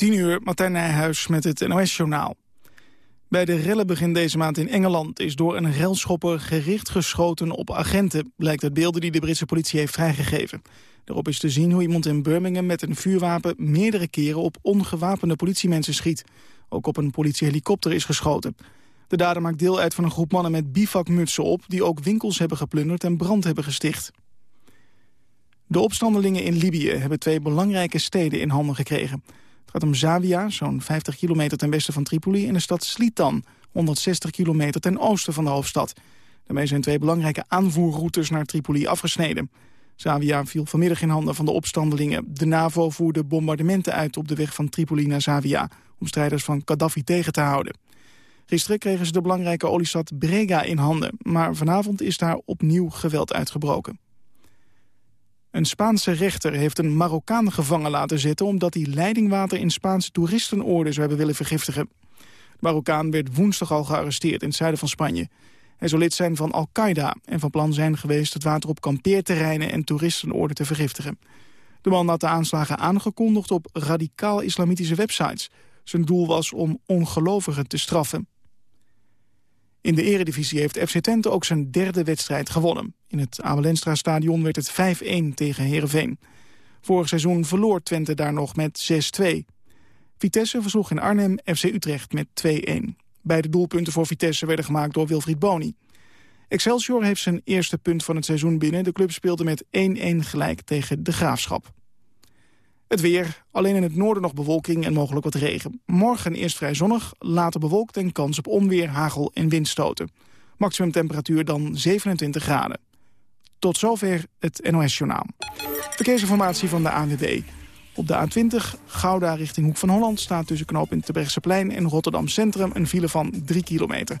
10 uur, Martijn Nijhuis met het NOS-journaal. Bij de rellen begin deze maand in Engeland is door een relschopper gericht geschoten op agenten, blijkt uit beelden die de Britse politie heeft vrijgegeven. Daarop is te zien hoe iemand in Birmingham met een vuurwapen meerdere keren op ongewapende politiemensen schiet. Ook op een politiehelikopter is geschoten. De dader maakt deel uit van een groep mannen met bivakmutsen op... die ook winkels hebben geplunderd en brand hebben gesticht. De opstandelingen in Libië hebben twee belangrijke steden in handen gekregen. Het gaat om Zawiya, zo'n 50 kilometer ten westen van Tripoli... en de stad Slitan, 160 kilometer ten oosten van de hoofdstad. Daarmee zijn twee belangrijke aanvoerroutes naar Tripoli afgesneden. Zawiya viel vanmiddag in handen van de opstandelingen. De NAVO voerde bombardementen uit op de weg van Tripoli naar Zawiya... om strijders van Gaddafi tegen te houden. Gisteren kregen ze de belangrijke oliestad Brega in handen... maar vanavond is daar opnieuw geweld uitgebroken. Een Spaanse rechter heeft een Marokkaan gevangen laten zitten... omdat hij leidingwater in Spaanse toeristenoorden zou hebben willen vergiftigen. De Marokkaan werd woensdag al gearresteerd in het zuiden van Spanje. Hij zou lid zijn van Al-Qaeda en van plan zijn geweest... het water op kampeerterreinen en toeristenoorden te vergiftigen. De man had de aanslagen aangekondigd op radicaal-islamitische websites. Zijn doel was om ongelovigen te straffen. In de eredivisie heeft FC Twente ook zijn derde wedstrijd gewonnen. In het Abelenstra stadion werd het 5-1 tegen Heerenveen. Vorig seizoen verloor Twente daar nog met 6-2. Vitesse versloeg in Arnhem FC Utrecht met 2-1. Beide doelpunten voor Vitesse werden gemaakt door Wilfried Boni. Excelsior heeft zijn eerste punt van het seizoen binnen. De club speelde met 1-1 gelijk tegen de Graafschap. Het weer. Alleen in het noorden nog bewolking en mogelijk wat regen. Morgen eerst vrij zonnig, later bewolkt en kans op onweer, hagel en windstoten. Maximum temperatuur dan 27 graden. Tot zover het NOS-journaal. Verkeersinformatie van de ANWB. Op de A20 Gouda richting Hoek van Holland staat tussen knooppunt plein en Rotterdam Centrum een file van 3 kilometer.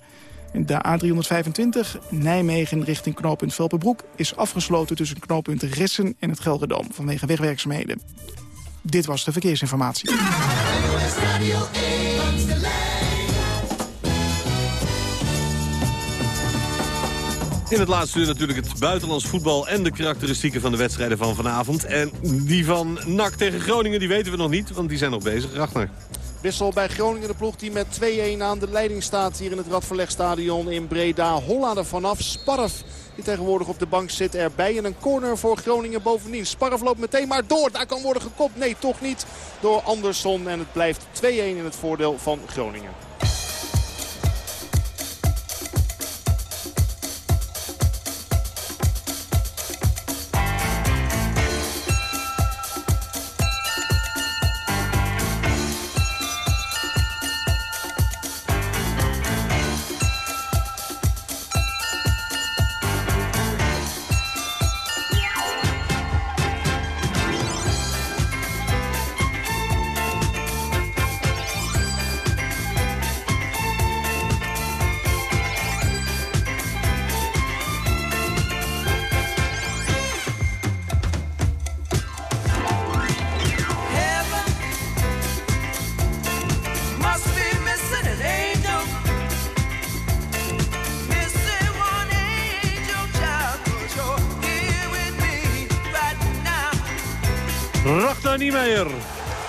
De A325 Nijmegen richting knooppunt Velpenbroek is afgesloten tussen knooppunt Ressen en het Gelredome vanwege wegwerkzaamheden. Dit was de verkeersinformatie. In het laatste uur natuurlijk het buitenlands voetbal en de karakteristieken van de wedstrijden van vanavond. En die van NAC tegen Groningen, die weten we nog niet, want die zijn nog bezig. Ragnar. Wissel bij Groningen, de ploeg die met 2-1 aan de leiding staat hier in het Radverlegstadion in Breda. Holla er vanaf, Sparf die tegenwoordig op de bank zit erbij. En een corner voor Groningen bovendien. Sparf loopt meteen maar door. Daar kan worden gekopt. Nee, toch niet door Andersson. En het blijft 2-1 in het voordeel van Groningen.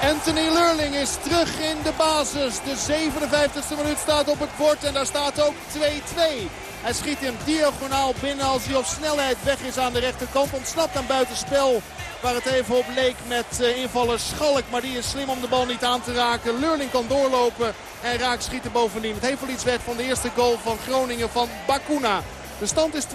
Anthony Lurling is terug in de basis. De 57e minuut staat op het bord en daar staat ook 2-2. Hij schiet hem diagonaal binnen als hij op snelheid weg is aan de rechterkant. Ontsnapt aan buitenspel waar het even op leek met eh, invaller Schalk. Maar die is slim om de bal niet aan te raken. Lurling kan doorlopen en raakt schieten bovendien. Het heeft wel iets weg van de eerste goal van Groningen van Bakuna. De stand is 2-2.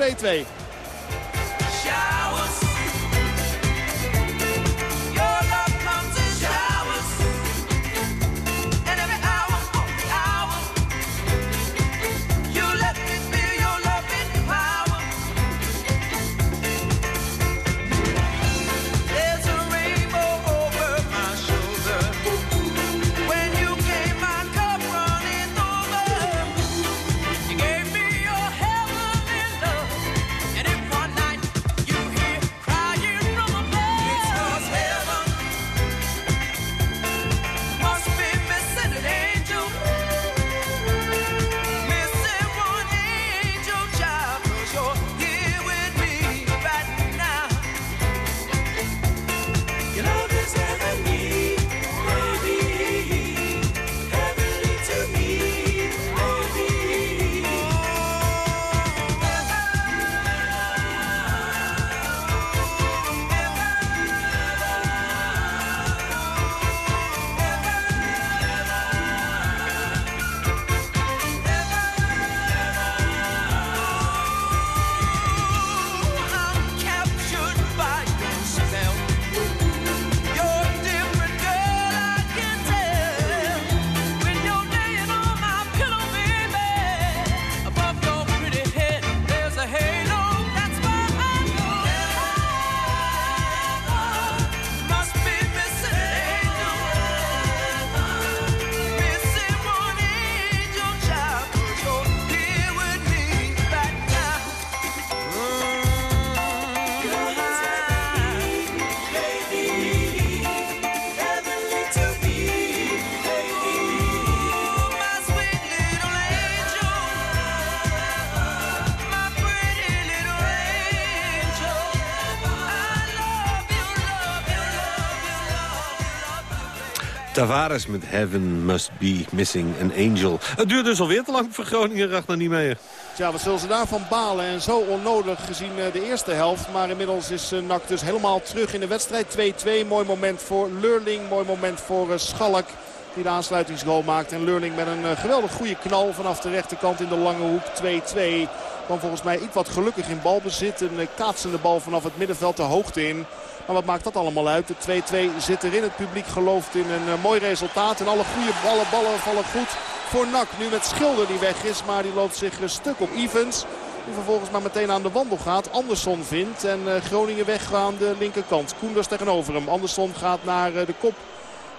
Tavares met Heaven Must Be Missing an Angel. Het duurt dus alweer te lang voor Groningen, Ragnar meer. Ja, wat zullen ze daarvan balen? En zo onnodig gezien eh, de eerste helft. Maar inmiddels is eh, NAC dus helemaal terug in de wedstrijd. 2-2, mooi moment voor Leurling, mooi moment voor eh, Schalk. Die de aansluitingsgoal maakt. En Leurling met een geweldig goede knal vanaf de rechterkant in de lange hoek. 2-2. Kwam volgens mij iets wat gelukkig in balbezit. Een kaatsende bal vanaf het middenveld de hoogte in. Maar wat maakt dat allemaal uit? De 2-2 zit erin. Het publiek gelooft in een mooi resultaat. En alle goede ballen, ballen vallen goed voor NAC. Nu met Schilder die weg is, maar die loopt zich stuk op Evans. Die vervolgens maar meteen aan de wandel gaat. Andersson vindt en uh, Groningen weg aan de linkerkant. Koenders tegenover hem. Andersson gaat naar uh, de kop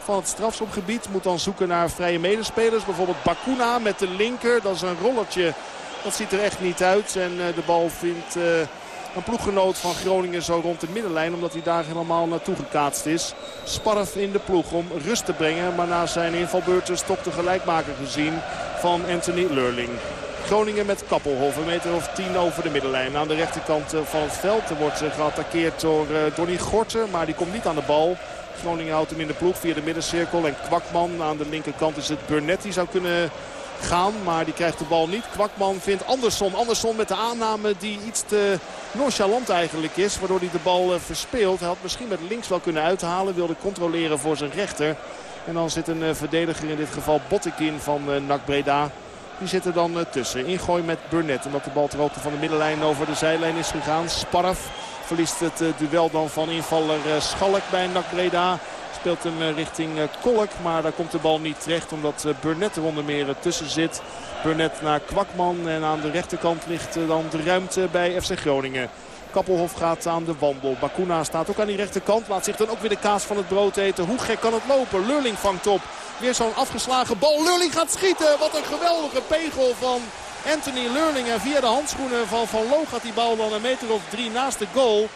van het strafschopgebied. Moet dan zoeken naar vrije medespelers. Bijvoorbeeld Bakuna met de linker. Dat is een rollertje. Dat ziet er echt niet uit. En de bal vindt een ploeggenoot van Groningen zo rond de middenlijn. Omdat hij daar helemaal naartoe gekaatst is. Sparf in de ploeg om rust te brengen. Maar na zijn invalbeurt is toch de gelijkmaker gezien van Anthony Lurling. Groningen met Kappelhof. Een meter of tien over de middenlijn. Aan de rechterkant eh, van het veld. Wordt eh, geattakeerd door uh, Donny Gorter. Maar die komt niet aan de bal. Groningen houdt hem in de ploeg via de middencirkel. En Kwakman aan de linkerkant is het Burnett. Die zou kunnen gaan. Maar die krijgt de bal niet. Kwakman vindt Andersson. Andersson met de aanname die iets te nonchalant eigenlijk is. Waardoor hij de bal eh, verspeelt. Hij had misschien met links wel kunnen uithalen. Wilde controleren voor zijn rechter. En dan zit een eh, verdediger in dit geval Bottekin van uh, NAC Breda. Die zit er dan tussen. Ingooi met Burnett. Omdat de bal ter van de middenlijn over de zijlijn is gegaan. Sparf verliest het duel dan van invaller Schalk bij NAC Breda. Speelt hem eh, richting eh, Kolk. Maar daar komt de bal niet terecht. Omdat eh, Burnett er onder meer tussen zit. Burnett naar Kwakman. En aan de rechterkant ligt dan de ruimte bij FC Groningen. Kappelhof gaat aan de wandel. Bakuna staat ook aan die rechterkant. Laat zich dan ook weer de kaas van het brood eten. Hoe gek kan het lopen? Lurling vangt op. Weer zo'n afgeslagen bal. Lurling gaat schieten. Wat een geweldige pegel van Anthony Lurling. En via de handschoenen van Van Loo gaat die bal dan een meter of drie naast de goal.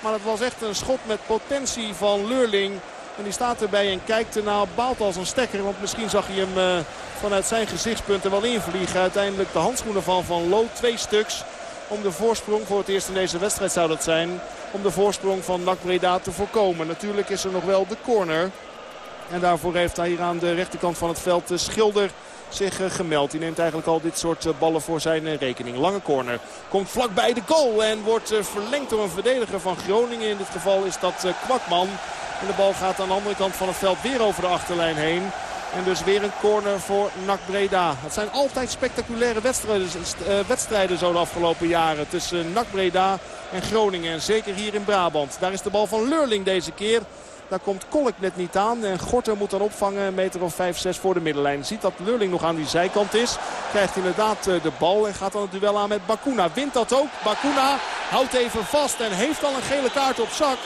Maar het was echt een schot met potentie van Lurling. En die staat erbij en kijkt ernaar, baalt als een stekker. Want misschien zag hij hem uh, vanuit zijn gezichtspunt er wel invliegen. Uiteindelijk de handschoenen van Van Loo, twee stuks. Om de voorsprong, voor het eerst in deze wedstrijd zou dat zijn... om de voorsprong van NAC Breda te voorkomen. Natuurlijk is er nog wel de corner. En daarvoor heeft hij hier aan de rechterkant van het veld de Schilder zich uh, gemeld. Die neemt eigenlijk al dit soort uh, ballen voor zijn rekening. Lange corner. Komt vlakbij de goal en wordt verlengd door een verdediger van Groningen. In dit geval is dat Kwakman. En de bal gaat aan de andere kant van het veld weer over de achterlijn heen. En dus weer een corner voor NAC Breda. Het zijn altijd spectaculaire wedstrijden, wedstrijden zo de afgelopen jaren. Tussen NAC Breda en Groningen. En zeker hier in Brabant. Daar is de bal van Leurling deze keer. Daar komt Kolk net niet aan. En Gorter moet dan opvangen. Een meter of 5, 6 voor de middenlijn. Ziet dat Lurling nog aan die zijkant is. Krijgt inderdaad eh, de bal. En gaat dan het duel aan met Bakuna. Wint dat ook. Bakuna houdt even vast. En heeft al een gele kaart op zak.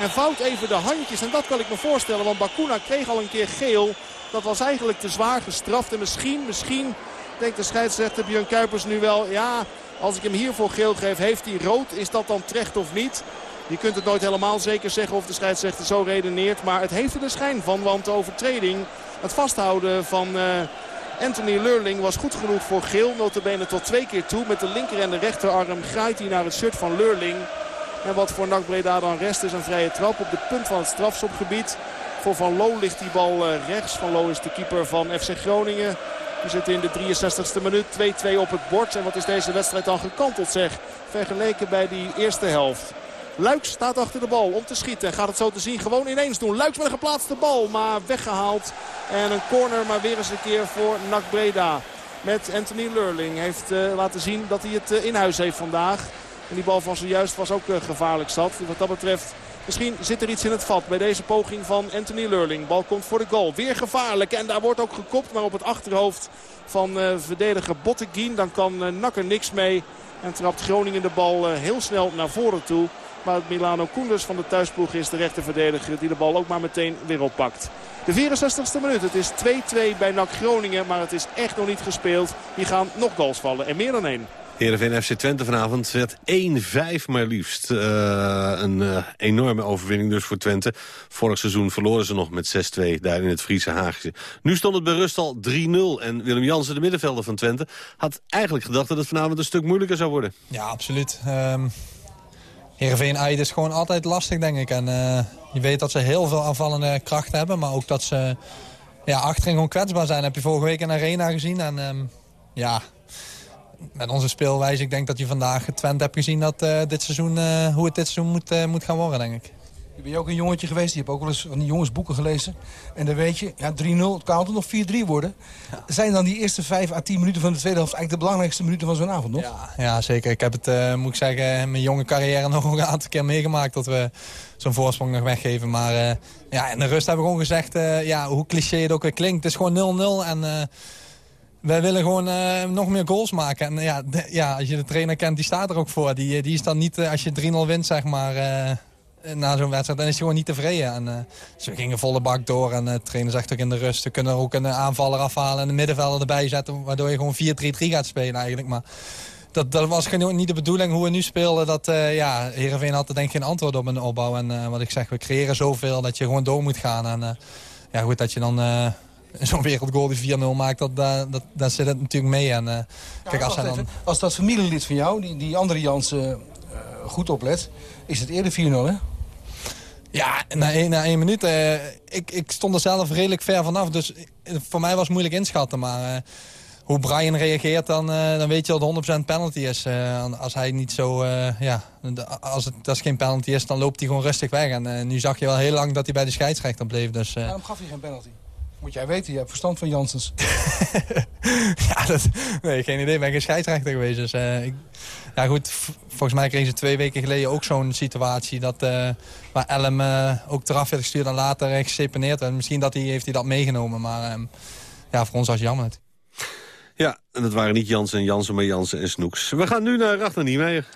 En vouwt even de handjes. En dat kan ik me voorstellen. Want Bakuna kreeg al een keer geel. Dat was eigenlijk te zwaar gestraft. En misschien, misschien denkt de scheidsrechter Björn Kuipers nu wel... Ja, als ik hem hiervoor geel geef, heeft hij rood. Is dat dan terecht of niet? Je kunt het nooit helemaal zeker zeggen of de scheidsrechter zo redeneert. Maar het heeft er de schijn van. Want de overtreding, het vasthouden van uh, Anthony Lurling was goed genoeg voor geel. Notabene tot twee keer toe. Met de linker en de rechterarm graait hij naar het shirt van Lurling. En wat voor NAC Breda dan rest is een vrije trap op de punt van het strafschopgebied. Voor Van Loo ligt die bal eh, rechts. Van Loo is de keeper van FC Groningen. We zitten in de 63ste minuut. 2-2 op het bord. En wat is deze wedstrijd dan gekanteld zeg. Vergeleken bij die eerste helft. Luiks staat achter de bal om te schieten. Gaat het zo te zien gewoon ineens doen. Luiks met een geplaatste bal, maar weggehaald. En een corner, maar weer eens een keer voor NAC Breda. Met Anthony Lurling heeft uh, laten zien dat hij het uh, in huis heeft vandaag. En die bal van zojuist was ook uh, gevaarlijk zat. Wat dat betreft Misschien zit er iets in het vat bij deze poging van Anthony Lurling. Bal komt voor de goal. Weer gevaarlijk. En daar wordt ook gekopt. Maar op het achterhoofd van uh, verdediger Botteguin. Dan kan uh, Nakker niks mee. En trapt Groningen de bal heel snel naar voren toe. Maar Milano Koenders van de thuisploeg is de rechterverdediger die de bal ook maar meteen weer oppakt. De 64ste minuut. Het is 2-2 bij NAC Groningen. Maar het is echt nog niet gespeeld. Hier gaan nog goals vallen. En meer dan één. Heerenveen FC Twente vanavond werd 1-5 maar liefst. Uh, een uh, enorme overwinning dus voor Twente. Vorig seizoen verloren ze nog met 6-2 daar in het Friese Haagse. Nu stond het bij rust al 3-0. En Willem Jansen, de middenvelder van Twente... had eigenlijk gedacht dat het vanavond een stuk moeilijker zou worden. Ja, absoluut. Um, Heerenveen is gewoon altijd lastig, denk ik. En uh, je weet dat ze heel veel aanvallende kracht hebben... maar ook dat ze ja, achterin gewoon kwetsbaar zijn. heb je vorige week in Arena gezien. En ehm, ja, met onze speelwijze, ik denk dat je vandaag Twente hebt gezien dat uh, dit seizoen, uh, hoe het dit seizoen moet, uh, moet gaan worden, denk ik. Je bent ook een jongetje geweest, je hebt ook wel eens van die jongensboeken gelezen. En dan weet je, ja, 3-0, het kan altijd nog 4-3 worden. Ja. Zijn dan die eerste 5 à 10 minuten van de tweede helft eigenlijk de belangrijkste minuten van zo'n avond nog? Ja, ja, zeker. Ik heb het, moet ik zeggen, mijn jonge carrière nog een aantal keer meegemaakt dat we zo'n voorsprong nog weggeven. Maar ja, in de rust hebben we gewoon gezegd, ja, hoe cliché het ook weer klinkt, het is gewoon 0-0 en wij willen gewoon uh, nog meer goals maken. En ja, ja, als je de trainer kent, die staat er ook voor. Die, die is dan niet, uh, als je 3-0 wint, zeg maar, na zo'n wedstrijd, dan is hij gewoon niet tevreden. En, dus we gingen volle bak door. En de trainer zegt ook in de rust, we kunnen er ook een aanvaller afhalen en de middenvelder erbij zetten. Waardoor je gewoon 4-3-3 gaat spelen eigenlijk. Maar dat, dat was niet de bedoeling hoe we nu speelden. Dat, uh, ja, Heerenveen had er denk ik geen antwoord op in opbouw. En wat ik zeg, we creëren zoveel dat je gewoon door moet gaan. En ja, goed, dat je dan zo'n wereldgoal die 4-0 maakt, dat, dat, dat zit het natuurlijk mee. En, uh, kijk, als, dan... als dat familielid van jou, die, die andere Jansen, uh, goed oplet, is het eerder 4-0, hè? Ja, na één, na één minuut. Uh, ik, ik stond er zelf redelijk ver vanaf, dus voor mij was het moeilijk inschatten. Maar hoe Brian reageert, dan, dan weet je dat het 100% penalty is. als hij niet zo, ja, als het als geen penalty is, dan loopt hij gewoon rustig weg. En nu zag je wel heel lang dat hij bij de scheidsrechter bleef. Dus, Waarom gaf hij geen penalty? Moet jij weten, je hebt verstand van Janssens. ja, dat, nee, geen idee. Ik ben geen scheidsrechter geweest. Dus, uh, ik, ja goed, volgens mij kregen ze twee weken geleden ook zo'n situatie... Dat, uh, waar Elm uh, ook eraf werd gestuurd en later geseponeerd werd. Misschien dat hij, heeft hij dat meegenomen, maar um, ja, voor ons was het jammer. Ja, en dat waren niet Jansen en Jansen, maar Jansen en Snoeks. We gaan nu naar Rachter Niemeyer.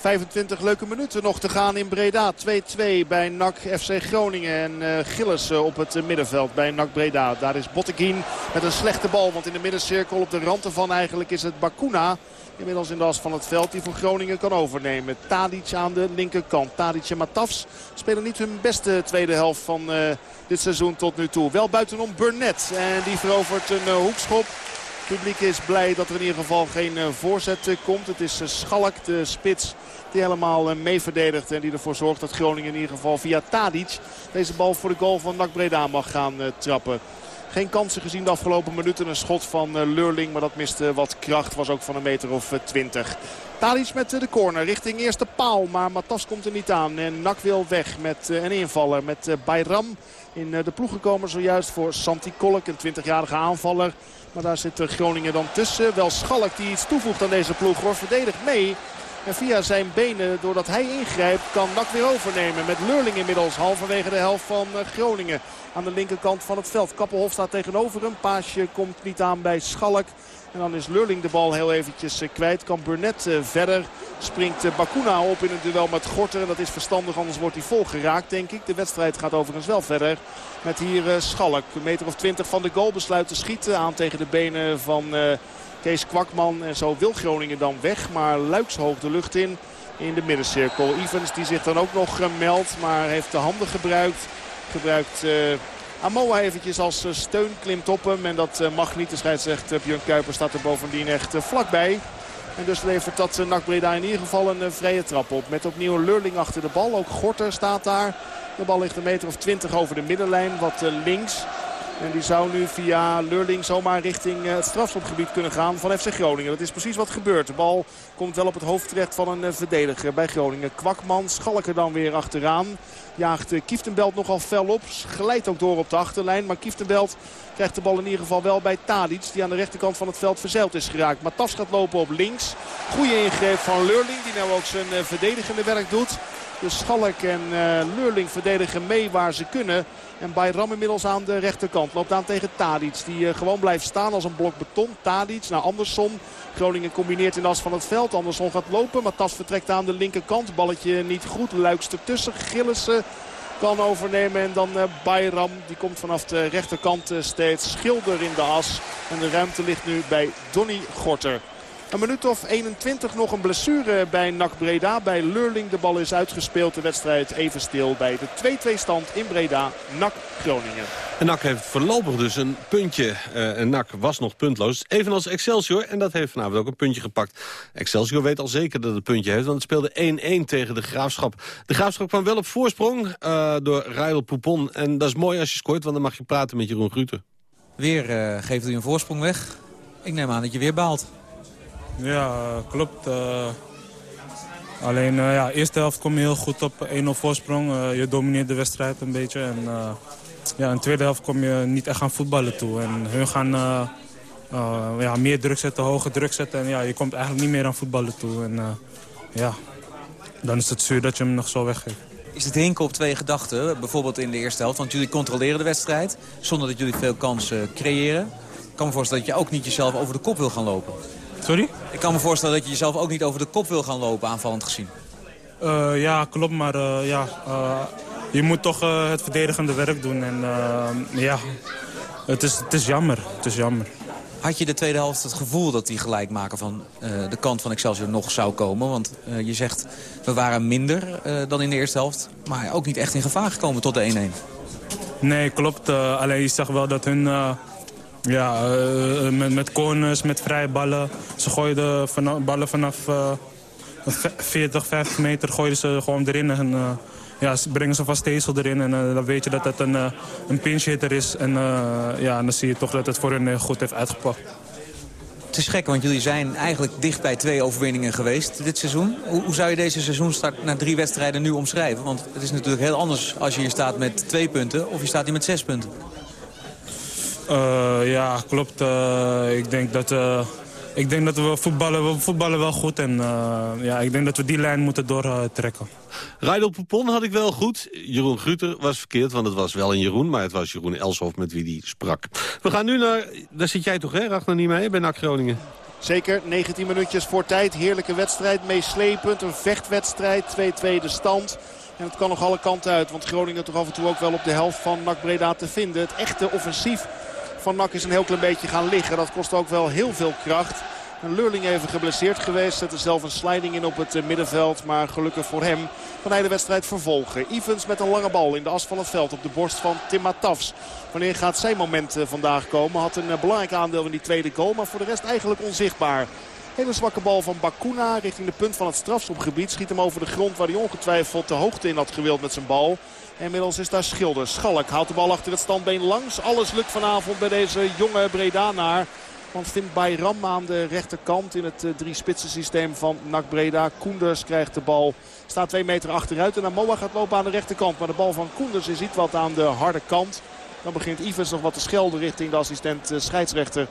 25 leuke minuten nog te gaan in Breda. 2-2 bij NAC FC Groningen. En uh, Gilles uh, op het middenveld bij NAC Breda. Daar is Botteguin met een slechte bal. Want in de middencirkel op de rand ervan eigenlijk is het Bakuna. Inmiddels in de as van het veld die voor Groningen kan overnemen. Tadic aan de linkerkant. Tadic en Matafs spelen niet hun beste tweede helft van uh, dit seizoen tot nu toe. Wel buitenom Burnett. En die verovert een hoekschop. Het publiek is blij dat er in ieder geval geen voorzet komt. Het is Schalk, de spits die helemaal mee verdedigt. En die ervoor zorgt dat Groningen in ieder geval via Tadic deze bal voor de goal van NAC Breda mag gaan trappen. Geen kansen gezien de afgelopen minuten. Een schot van Lurling, maar dat miste wat kracht. Was ook van een meter of twintig. Tadic met de corner richting eerste paal. Maar Matas komt er niet aan. En Nak wil weg met een invaller met Bayram. In de ploeg gekomen zojuist voor Santi Kolk. Een 20-jarige aanvaller. Maar daar zit Groningen dan tussen. Wel Schalk die iets toevoegt aan deze ploeg hoor. Verdedigt mee. En via zijn benen, doordat hij ingrijpt, kan Nak weer overnemen. Met Leurling inmiddels halverwege de helft van Groningen. Aan de linkerkant van het veld. Kappelhof staat tegenover hem. Paasje komt niet aan bij Schalk. En dan is Lurling de bal heel eventjes kwijt. Kan Burnett verder. Springt Bakuna op in een duel met Gorter. Dat is verstandig, anders wordt hij vol geraakt, denk ik. De wedstrijd gaat overigens wel verder. Met hier Schalk. Een meter of twintig van de goal besluit te schieten. Aan tegen de benen van... Kees Kwakman. En zo wil Groningen dan weg. Maar luikshoog de lucht in. In de middencirkel. Evans die zich dan ook nog meldt. Maar heeft de handen gebruikt. Gebruikt uh, Amoa eventjes als steun. Klimt op hem. En dat mag niet. De scheidsrechter Björn Kuiper staat er bovendien echt vlakbij. En dus levert dat NAC Breda in ieder geval een vrije trap op. Met opnieuw Lurling achter de bal. Ook Gorter staat daar. De bal ligt een meter of twintig over de middenlijn. Wat links. En die zou nu via Lurling zomaar richting het strafschopgebied kunnen gaan van FC Groningen. Dat is precies wat gebeurt. De bal komt wel op het hoofd terecht van een verdediger bij Groningen. Kwakman, Schalker dan weer achteraan. Jaagt Kieftenbelt nogal fel op. Glijdt ook door op de achterlijn. Maar Kieftenbelt krijgt de bal in ieder geval wel bij Tadic. Die aan de rechterkant van het veld verzeild is geraakt. Matas gaat lopen op links. Goede ingreep van Lurling. Die nou ook zijn verdedigende werk doet. Dus Schalk en uh, Leurling verdedigen mee waar ze kunnen. En Bayram inmiddels aan de rechterkant. Loopt aan tegen Tadic. Die uh, gewoon blijft staan als een blok beton. Tadic naar Andersson. Groningen combineert in de as van het veld. Andersson gaat lopen. Maar Tas vertrekt aan de linkerkant. Balletje niet goed. Luikst ertussen. Gillissen kan overnemen. En dan uh, Bayram. Die komt vanaf de rechterkant steeds. Schilder in de as. En de ruimte ligt nu bij Donny Gorter. Een minuut of 21 nog een blessure bij NAC Breda. Bij Lurling de bal is uitgespeeld. De wedstrijd even stil bij de 2-2 stand in Breda. NAC Groningen. En NAC heeft voorlopig dus een puntje. Uh, en NAC was nog puntloos. Evenals Excelsior. En dat heeft vanavond ook een puntje gepakt. Excelsior weet al zeker dat het puntje heeft. Want het speelde 1-1 tegen de Graafschap. De Graafschap kwam wel op voorsprong uh, door Ruil Poupon. En dat is mooi als je scoort. Want dan mag je praten met Jeroen Gruter. Weer uh, geeft u een voorsprong weg. Ik neem aan dat je weer baalt. Ja, klopt. Uh, alleen, uh, ja, eerste helft kom je heel goed op 1-0 voorsprong. je domineert de wedstrijd een beetje. En ja, in de tweede helft kom je niet echt aan voetballen toe. En hun gaan ja, meer druk zetten, hoge druk zetten. En ja, je komt eigenlijk niet meer aan voetballen toe. En ja, dan is het zuur dat je hem nog zo weggeeft. Is het hinken op twee gedachten, bijvoorbeeld in de eerste helft? Want jullie controleren de wedstrijd, zonder dat jullie veel kansen creëren. Ik kan me voorstellen dat je ook niet jezelf over de kop wil gaan lopen. Sorry? Ik kan me voorstellen dat je jezelf ook niet over de kop wil gaan lopen, aanvallend gezien. Uh, ja, klopt, maar uh, ja, uh, je moet toch het verdedigende werk doen. En ja, het is, het is jammer. Het is jammer. Had je de tweede helft het gevoel dat die gelijkmaker van de kant van Excelsior nog zou komen? Want je zegt, we waren minder dan in de eerste helft. Maar ook niet echt in gevaar gekomen tot de 1-1. Nee, klopt. alleen je zag wel dat hun... ja, met, met corners, met vrije ballen... Ze gooiden van, ballen vanaf 40, 50 meter gooiden ze gewoon erin. En, ja, brengen ze vast Tezel erin. En dan weet je dat het een, een pinch hitter is. En ja, dan zie je toch dat het voor hen goed heeft uitgepakt. Het is gek, want jullie zijn eigenlijk dicht bij twee overwinningen geweest dit seizoen. Hoe, hoe zou je deze seizoenstart na drie wedstrijden nu omschrijven? Want het is natuurlijk heel anders als je hier staat met twee punten of je staat hier met zes punten. Ja, klopt. ik denk dat ik denk dat we voetballen, we voetballen wel goed. En uh, ja, ik denk dat we die lijn moeten doortrekken. Uh, Rijdel Poupon had ik wel goed. Jeroen Gruter was verkeerd, want het was wel een Jeroen. Maar het was Jeroen Elshoff met wie die sprak. We gaan nu naar... Daar zit jij toch, hè? Ragnar niet mee bij NAC Groningen? Zeker, 19 minuutjes voor tijd. Heerlijke wedstrijd, meeslepend. Een vechtwedstrijd, 2-2 de stand. En het kan nog alle kanten uit, want Groningen toch af en toe ook wel op de helft van NAC Breda te vinden. Het echte offensief van NAC is een heel klein beetje gaan liggen. Dat kost ook wel heel veel kracht. Een Leurling even geblesseerd geweest. Zette zelf een sliding in op het eh, middenveld. Maar gelukkig voor hem kan hij de wedstrijd vervolgen. Evans met een lange bal in de as van het veld op de borst van Tim Matafs. Wanneer gaat zijn moment eh, vandaag komen? Had een eh, belangrijk aandeel in die tweede goal. Maar voor de rest eigenlijk onzichtbaar. Hele zwakke bal van Bakuna richting de punt van het strafschopgebied. Schiet hem over de grond waar hij ongetwijfeld de hoogte in had gewild met zijn bal. Inmiddels is daar Schilder. Schalk haalt de bal achter het standbeen langs. Alles lukt vanavond bij deze jonge Bredanaar. Want vindt Bayram aan de rechterkant in het uh, drie spitsen systeem van NAC Breda. Koenders krijgt de bal. Staat twee meter achteruit. En Moa gaat lopen aan de rechterkant. Maar de bal van Koenders is iets wat aan de harde kant. Dan begint Ivers nog wat te schelden richting de assistent uh, scheidsrechter.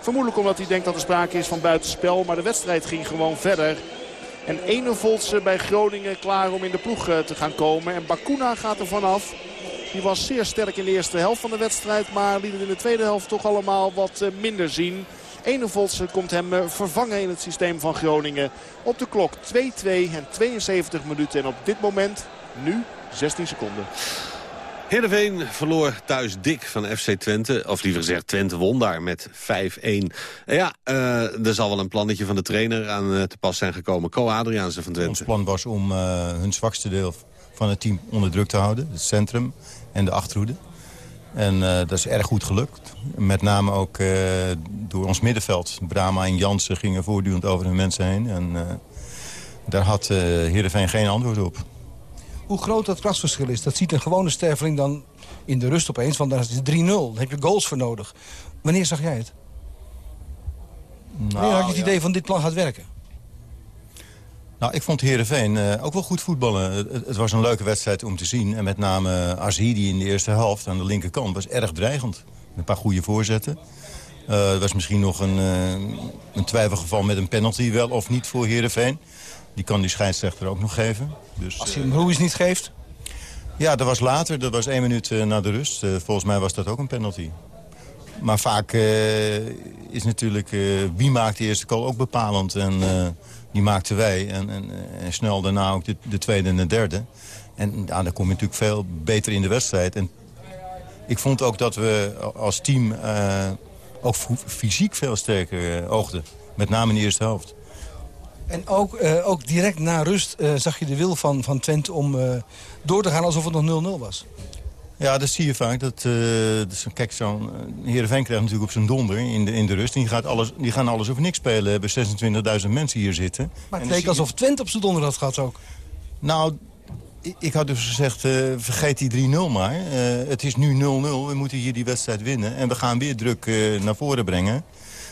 Vermoedelijk omdat hij denkt dat er sprake is van buitenspel. Maar de wedstrijd ging gewoon verder. En Enevolse bij Groningen klaar om in de ploeg eh, te gaan komen. En Bakuna gaat er vanaf. Die was zeer sterk in de eerste helft van de wedstrijd. Maar liet het in de tweede helft toch allemaal wat eh, minder zien. Enevolse komt hem eh, vervangen in het systeem van Groningen. Op de klok 2-2 en 72 minuten. En op dit moment nu 16 seconden. Heerenveen verloor thuis dik van FC Twente. Of liever gezegd, Twente won daar met 5-1. Ja, uh, er zal wel een plannetje van de trainer aan uh, te pas zijn gekomen. Co Adriaanse van Twente. Ons plan was om uh, hun zwakste deel van het team onder druk te houden. Het centrum en de achterhoede. En dat is erg goed gelukt. Met name ook door ons middenveld. Brama en Jansen gingen voortdurend over hun mensen heen. En daar had Heerenveen geen antwoord op hoe groot dat klasverschil is. Dat ziet een gewone sterveling dan in de rust opeens. Want daar is het 3-0. Daar heb je goals voor nodig. Wanneer zag jij het? Nou, Wanneer had je het idee van dit plan gaat werken? Nou, ik vond Heerenveen uh, ook wel goed voetballen. Het, het, was een leuke wedstrijd om te zien. En met name Azidi in de eerste helft aan de linkerkant was erg dreigend. Een paar goede voorzetten. Uh, er was misschien nog een, uh, een twijfelgeval met een penalty wel of niet voor Heerenveen. Die kan die scheidsrechter ook nog geven. Dus, Als hij hem Ruiz niet geeft? Ja, dat was later. Dat was één minuut uh, na de rust. Uh, volgens mij was dat ook een penalty. Maar vaak uh, is natuurlijk wie maakt de eerste goal ook bepalend. En die maakten wij. En, en, en, snel daarna ook de, de, tweede en de derde. En ja, dan kom je natuurlijk veel beter in de wedstrijd. En ik vond ook dat we als team ook fysiek veel sterker oogden. Met name in de eerste helft. En ook, uh, ook direct na rust uh, zag je de wil van, van Twente om uh, door te gaan alsof het nog 0-0 was. Ja, dat zie je vaak. Dat, dus, kijk, zo'n Heerenveen krijgt natuurlijk op zijn donder in de, in de rust. En die, gaat alles, die gaan alles of niks spelen. We hebben 26.000 mensen hier zitten. Maar het leek alsof Twente op zijn donder had gehad ook. Nou, ik, had dus gezegd, uh, vergeet die 3-0 maar. Uh, het is nu 0-0, we moeten hier die wedstrijd winnen. En we gaan weer druk naar voren brengen.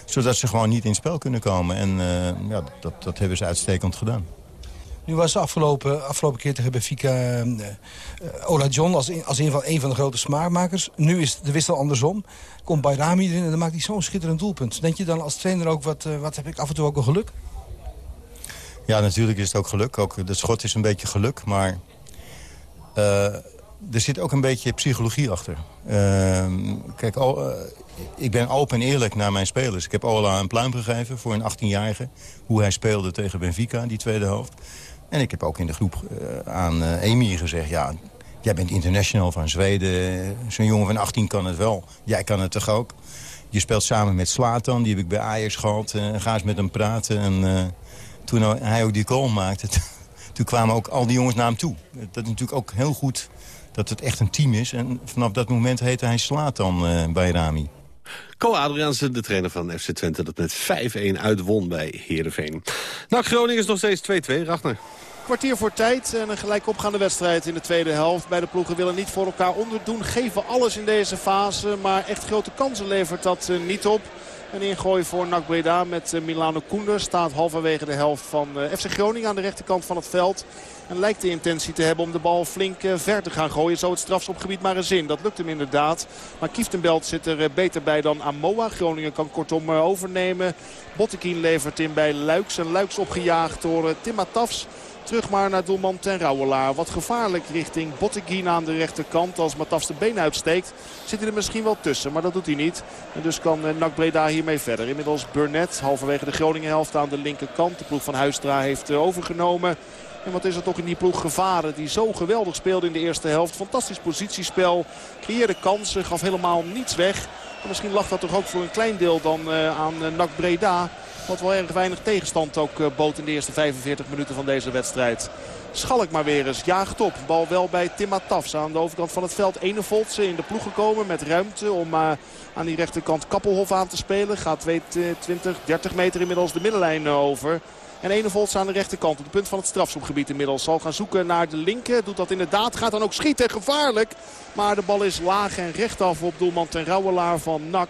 Zodat ze gewoon niet in spel kunnen komen. En ja, dat, dat hebben ze uitstekend gedaan. Nu was de afgelopen, afgelopen keer tegen Benfica uh, Ola John als, een, als een, van, een van de grote smaakmakers. Nu is de wissel andersom. Komt Bayrami erin en dan maakt hij zo'n schitterend doelpunt. Denk je dan als trainer ook, wat, uh, wat heb ik af en toe ook een geluk? Ja, natuurlijk is het ook geluk. Ook de schot is een beetje geluk, maar... Uh, er zit ook een beetje psychologie achter. Ehm, kijk, oh, ik ben open en eerlijk naar mijn spelers. Ik heb Ola een pluim gegeven voor een 18-jarige. Hoe hij speelde tegen Benfica, die tweede helft. En ik heb ook in de groep uh, aan uh, Amy gezegd... ja, jij bent international van Zweden. Zo'n jongen van 18 kan het wel. Jij kan het toch ook? Je speelt samen met Slatan, die heb ik bij Ajax gehad. Ga eens met hem praten. En toen hij ook die goal maakte... toen kwamen ook al die jongens naar hem toe. Dat is natuurlijk ook heel goed dat het echt een team is. En vanaf dat moment heette hij Slatan bij Rami. Co Adriaanse, de trainer van FC Twente, dat met 5-1 uitwon bij Heerenveen. Nou, Groningen is nog steeds 2-2. Ragnar. Kwartier voor tijd en een gelijk opgaande wedstrijd in de tweede helft. Beide ploegen willen niet voor elkaar onderdoen. Geven alles in deze fase, maar echt grote kansen levert dat eh, niet op. Een ingooi voor NAC Breda met eh, Milano Koender. Staat halverwege de helft van eh, FC Groningen aan de rechterkant van het veld. En lijkt de intentie te hebben om de bal flink ver te gaan gooien. Zo het strafschopgebied maar eens in. Dat lukt hem inderdaad. Maar Kieftenbelt zit er beter bij dan Amoa. Groningen kan kortom overnemen. Bottekin levert in bij Luiks. En Luiks opgejaagd door Tim Matafs. Terug maar naar doelman ten Rouwelaar. Wat gevaarlijk richting Botteguin aan de rechterkant. Als Matafs de been uitsteekt zit hij er misschien wel tussen. Maar dat doet hij niet. En dus kan uh, NAC Breda hiermee verder. Inmiddels Burnett halverwege de Groningen helft aan de linkerkant. De ploeg van Huistra heeft uh, overgenomen. En wat is er toch in die ploeg gevaren die zo geweldig speelde in de eerste helft. Fantastisch positiespel. Creëerde kansen. Gaf helemaal niets weg. En misschien lag dat toch ook voor een klein deel dan uh, aan NAC Breda. Wat wel erg weinig tegenstand ook eh, bood in de eerste 45 minuten van deze wedstrijd. Schalk maar weer eens. Jaagt op. Bal wel bij Tim Matafs aan de overkant van het veld. Enevoltse in de ploeg gekomen met ruimte om uh, aan die rechterkant Kappelhof aan te spelen. Gaat 20, 30 meter inmiddels de middenlijn over. En Enevolts aan de rechterkant op het punt van het strafschopgebied inmiddels. Zal gaan zoeken naar de linker. Doet dat inderdaad. Gaat dan ook schieten. Gevaarlijk. Maar de bal is laag en rechtaf op doelman ten Rouwelaar van NAC.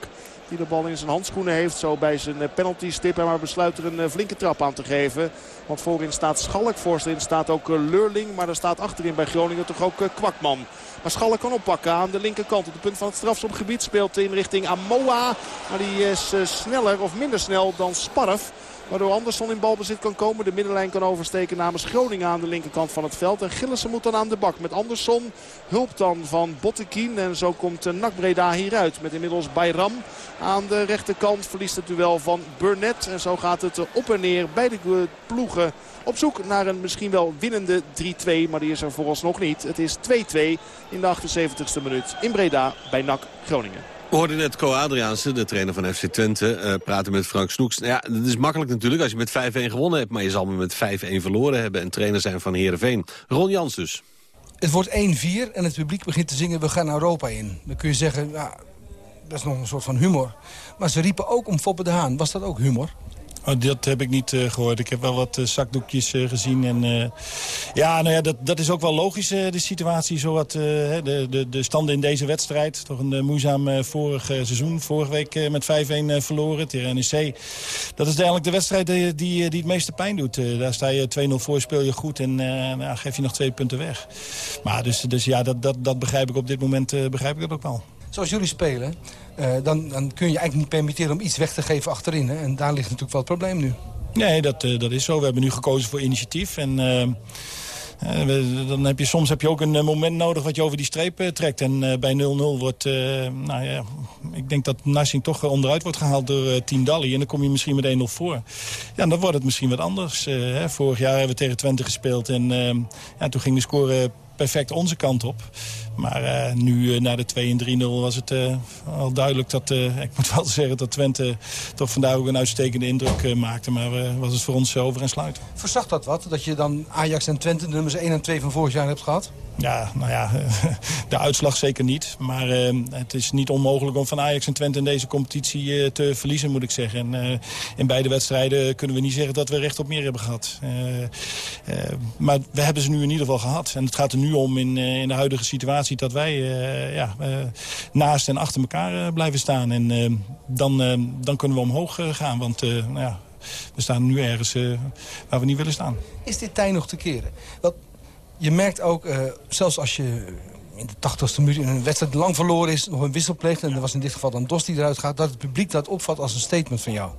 Die de bal in zijn handschoenen heeft. Zo bij zijn eh, penalty stip. En maar besluit er een eh, flinke trap aan te geven. Want voorin staat Schalk. Voorin staat ook eh, Leurling. Maar er staat achterin bij Groningen toch ook Kwakman. Maar Schalk kan oppakken aan de linkerkant. Op het punt van het strafschopgebied speelt in richting Amoa. Maar die is sneller of minder snel dan Sparf. Waardoor Andersson in balbezit kan komen. De middenlijn kan oversteken namens Groningen aan de linkerkant van het veld. En Gillissen moet dan aan de bak met Andersson. Hulp dan van Bottekin. En zo komt Nak Breda hieruit. Met inmiddels Bayram aan de rechterkant. Verliest het duel van Burnett. En zo gaat het op en neer bij de ploegen. Op zoek naar een misschien wel winnende 3-2. Maar die is er vooralsnog niet. Het is 2-2 in de 78ste minuut in Breda bij NAC Groningen. We hoorden net Co Adriaanse, de trainer van FC Twente, uh, praten met Frank Snoeks. Nou ja, dat is makkelijk natuurlijk als je met 5-1 gewonnen hebt... maar je zal me met 5-1 verloren hebben en trainer zijn van Heerenveen. Ron Jans dus. Het wordt 1-4 en het publiek begint te zingen... we gaan Europa in. Dan kun je zeggen, ja, dat is nog een soort van humor. Maar ze riepen ook om Foppe de Haan. Was dat ook humor? Oh, dat heb ik niet uh, gehoord. Ik heb wel wat uh, zakdoekjes uh, gezien. En, ja, nou ja, dat, dat is ook wel logisch, de situatie. Zowat, de, de, de standen in deze wedstrijd. Toch een moeizaam vorig seizoen. Vorige week met 5-1 verloren tegen NEC. Dat is eigenlijk de wedstrijd die, die, die het meeste pijn doet. daar sta je 2-0 voor, speel je goed en nou, geef je nog twee punten weg. Maar dus, dus ja, dat, dat, dat begrijp ik op dit moment begrijp ik dat ook wel zoals jullie spelen... Uh, dan, dan, kun je eigenlijk niet permitteren om iets weg te geven achterin. Hè? En daar ligt natuurlijk wel het probleem nu. Nee, dat, uh, dat is zo. We hebben nu gekozen voor initiatief. En uh, dan heb je, soms heb je ook een moment nodig wat je over die streep trekt. En bij 0-0 wordt, nou ja, ik denk dat Narsing toch onderuit wordt gehaald door Team Dali. En dan kom je misschien met 1-0 voor. Ja, dan wordt het misschien wat anders. Hè. Vorig jaar hebben we tegen Twente gespeeld. En ja, toen ging de score perfect onze kant op. Maar uh, nu uh, na de 2 3-0 was het uh, al duidelijk dat... ik moet wel zeggen dat Twente toch vandaag ook een uitstekende indruk maakte. Maar was het voor ons over en sluiten. Verzag dat wat? Dat je dan Ajax en Twente de nummers 1 en 2 van vorig jaar hebt gehad? Ja, nou ja, de uitslag zeker niet. Maar uh, het is niet onmogelijk om van Ajax en Twente in deze competitie uh, te verliezen, moet ik zeggen. En uh, in beide wedstrijden kunnen we niet zeggen dat we recht op meer hebben gehad. maar we hebben ze nu in ieder geval gehad. En het gaat er nu om in, in de huidige situatie dat wij ja, naast en achter elkaar blijven staan. En dan, dan kunnen we omhoog gaan, want nou ja, we staan nu ergens waar we niet willen staan. Is dit tij nog te keren? Je merkt ook, uh, zelfs als je in de tachtigste minuut in een wedstrijd lang verloren is... nog een wissel pleegt, en er was in dit geval dan Dos die eruit gaat... dat het publiek dat opvat als een statement van jou.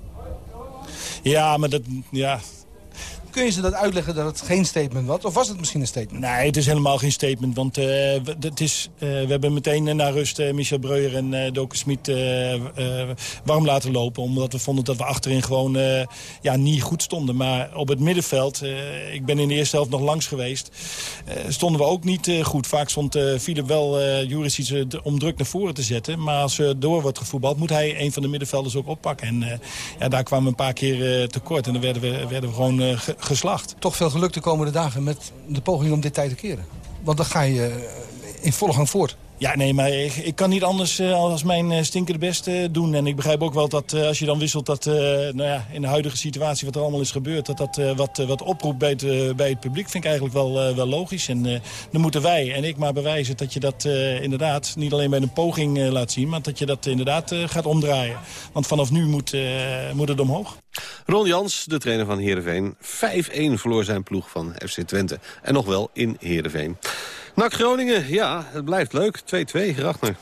Ja, maar dat, ja, Kun je ze dat uitleggen dat het geen statement was? Of was het misschien een statement? Nee, het is helemaal geen statement. Want uh, het is, uh, we hebben meteen naar rust Michel Breuer en uh, Smit warm laten lopen. Omdat we vonden dat we achterin gewoon ja, niet goed stonden. Maar op het middenveld, ik ben in de eerste helft nog langs geweest... stonden we ook niet goed. Vaak stond Philip wel Juricic om druk naar voren te zetten. Maar als er door wordt gevoetbald, moet hij een van de middenvelders ook oppakken. En ja, daar kwamen we een paar keer tekort. En dan werden we, werden we gewoon geslacht. Toch veel geluk de komende dagen met de poging om dit tijd te keren. Want dan ga je eh, in volle gang voort. Ja, nee, maar ik, ik, kan niet anders uh, als mijn uh, stinker de beste doen. En ik begrijp ook wel dat uh, als je dan wisselt... dat nou ja, in de huidige situatie wat er allemaal is gebeurd... dat dat wat, wat oproept bij het, bij het publiek vind ik eigenlijk wel, wel logisch. En dan moeten wij en ik maar bewijzen dat je dat inderdaad... niet alleen bij een poging laat zien... maar dat je dat inderdaad gaat omdraaien. Want vanaf nu moet, moet het omhoog. Ron Jans, de trainer van Heerenveen. 5-1 verloor zijn ploeg van FC Twente. En nog wel in Heerenveen. NAC Groningen, ja, het blijft leuk. 2-2, Ragnar.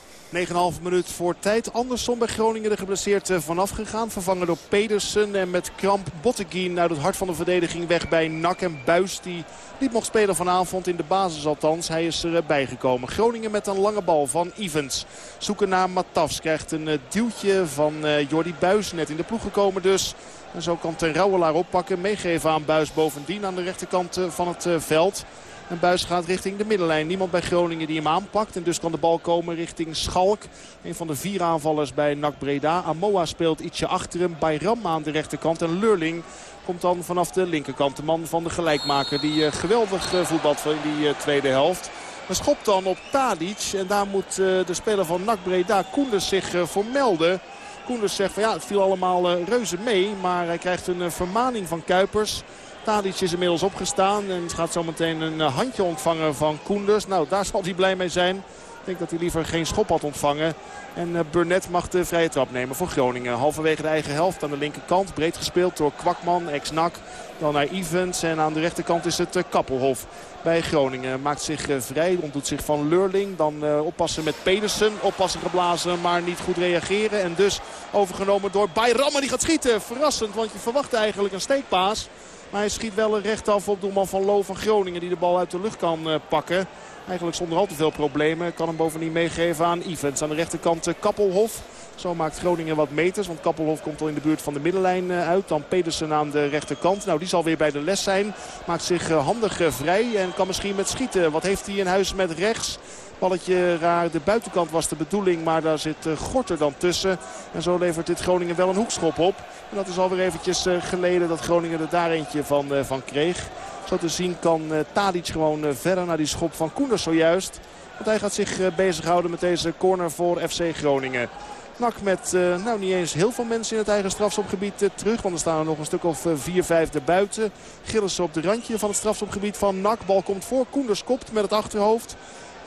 9,5 minuut voor tijd. Andersom bij Groningen er geblesseerd eh, vanaf gegaan. Vervangen door Pedersen en met kramp Botteguin uit het hart van de verdediging weg bij Nak. En Buis die niet mocht spelen vanavond in de basis althans. Hij is erbij gekomen. Groningen met een lange bal van Evans. Zoeken naar Matafs. Krijgt een eh, duwtje van eh, Jordi Buis. Net in de ploeg gekomen dus. En zo kan Ten Rouwelaar oppakken. Meegeven aan Buis bovendien aan de rechterkant van het veld. En Buis gaat richting de middenlijn. Niemand bij Groningen die hem aanpakt. En dus kan de bal komen richting Schalk. Een van de vier aanvallers bij NAC Breda. Amoa speelt ietsje achter hem. Bayram aan de rechterkant. En Lurling komt dan vanaf de linkerkant. De man van de gelijkmaker. Die uh, geweldig uh, voetbalt in die uh, tweede helft. Een schop dan op Tadic. En daar moet de speler van NAC Breda, Koenders, zich voor melden. Koenders zegt van ja, het viel allemaal reuze mee. Maar hij krijgt een vermaning van Kuipers. Tadic is inmiddels opgestaan en gaat zometeen een eh, handje ontvangen van Koenders. Nou, daar zal hij blij mee zijn. Ik denk dat hij liever geen schop had ontvangen. En uh, Burnett mag de vrije trap nemen voor Groningen. Halverwege de eigen helft aan de linkerkant. Breed gespeeld door Kwakman, ex-Nak. Dan naar Evans en aan de rechterkant is het uh, Kappelhof bij Groningen. Maakt zich vrij, ontdoet zich van Lurling. Dan oppassen met Pedersen. Oppassen geblazen, maar niet goed reageren. En dus overgenomen door Bayram. die gaat schieten. Verrassend, want je verwacht eigenlijk een steekpaas. Maar hij schiet wel een rechtaf op doelman van Lo van Groningen. Die de bal uit de lucht kan uh, pakken. Eigenlijk zonder al te veel problemen. Kan hem bovendien meegeven aan Evans. Aan de rechterkant uh, Kappelhof. Zo maakt Groningen wat meters. Want Kappelhof komt al in de buurt van de middenlijn uh, uit. Dan Pedersen aan de rechterkant. Nou, die zal weer bij de les zijn. Maakt zich handig vrij. En kan misschien met schieten. Wat heeft hij in huis met rechts? Balletje raar. De buitenkant was de bedoeling. Maar daar zit uh, Gorter dan tussen. En zo levert dit Groningen wel een hoekschop op. En dat is alweer eventjes uh, geleden dat Groningen er daar eentje van, uh, van kreeg. Zo te zien kan Tadic gewoon verder naar die schop van Koenders zojuist. Want hij gaat zich bezighouden met deze corner voor FC Groningen. Nak met nou niet eens heel veel mensen in het eigen strafschopgebied terug. Want er staan er nog een stuk of 4, uh, 5 erbuiten. Gillissen op de randje van het strafschopgebied van Nak. Bal komt voor. Koenders kopt met het achterhoofd.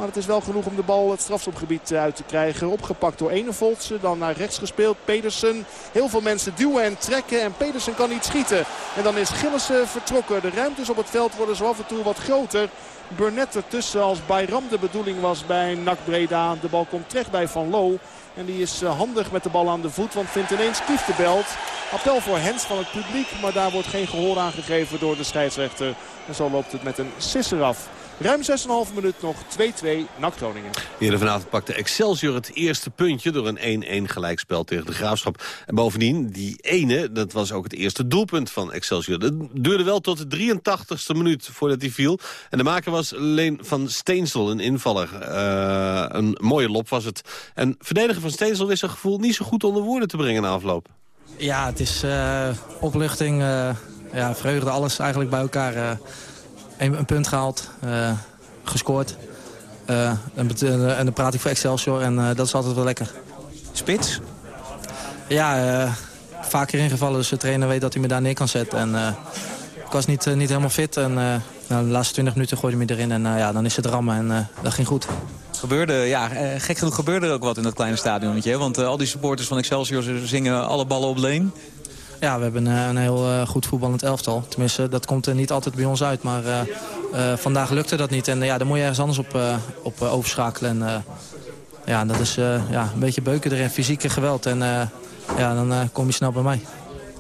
Maar het is wel genoeg om de bal het strafschopgebied uit te krijgen. Opgepakt door Enevoltse. Dan naar rechts gespeeld. Pedersen. Heel veel mensen duwen en trekken. En Pedersen kan niet schieten. En dan is Gillissen vertrokken. De ruimtes op het veld worden zo af en toe wat groter. Burnett ertussen als Bayram de bedoeling was bij NAC Breda. De bal komt terecht bij Van Loo. En die is eh, handig met de bal aan de voet. Want vindt ineens Kief de belt. Appel voor Hens van het publiek. Maar daar wordt geen gehoor aan gegeven door de scheidsrechter. En zo loopt het met een sisser af. Ruim 6,5 minuut nog 2-2 NAC Groningen. Eerder vanavond pakte Excelsior het eerste puntje... door een 1-1 gelijkspel tegen de Graafschap. En bovendien, die ene, dat was ook het eerste doelpunt van Excelsior. Dat duurde wel tot de 83ste minuut voordat hij viel. En de maker was Leen van Steensel, een invaller. Uh, een mooie lop was het. En verdediger van Steensel wist zijn gevoel niet zo goed onder woorden te brengen na afloop. Ja, het is uh, opluchting, uh, ja, vreugde, alles eigenlijk bij elkaar een, een punt gehaald, uh, gescoord. en, en dan praat ik voor Excelsior en dat is altijd wel lekker. Spits? Ja, vaker ingevallen, dus de trainer weet dat hij me daar neer kan zetten. En, ik was niet, niet helemaal fit en nou, de laatste 20 minuten gooide hij me erin en ja, dan is het rammen en dat ging goed. Gebeurde, ja, gek genoeg gebeurde er ook wat in dat kleine stadionnetje. Want al die supporters van Excelsior zingen alle ballen op leen. Ja, we hebben een, een heel goed voetballend elftal. Tenminste, dat komt niet altijd bij ons uit. Maar vandaag lukte dat niet. En ja, daar moet je ergens anders op, op overschakelen. En, ja, dat is ja, een beetje beuken erin, fysieke geweld. En ja, dan kom je snel bij mij.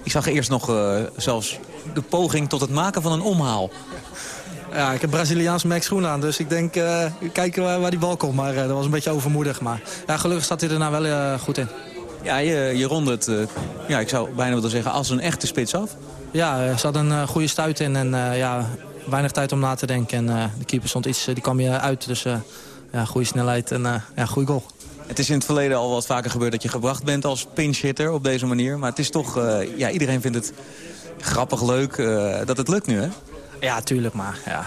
Ik zag eerst nog zelfs de poging tot het maken van een omhaal. Ja, ik heb Braziliaans Max Groen aan, dus ik denk, uh, kijken waar, waar, die bal komt. Maar uh, dat was een beetje overmoedig. Maar ja, gelukkig staat hij er nou wel uh, goed in. Ja, je, je ronde het, ja, ik zou bijna willen zeggen, als een echte spits af. Ja, er zat een goede stuit in en ja, weinig tijd om na te denken. En de keeper stond iets, die kwam je uit. Dus ja, goede snelheid en ja, goede goal. Het is in het verleden al wat vaker gebeurd dat je gebracht bent als pinch hitter op deze manier. Maar het is toch, ja, iedereen vindt het grappig, leuk dat het lukt nu, hè? Ja, tuurlijk, maar ja.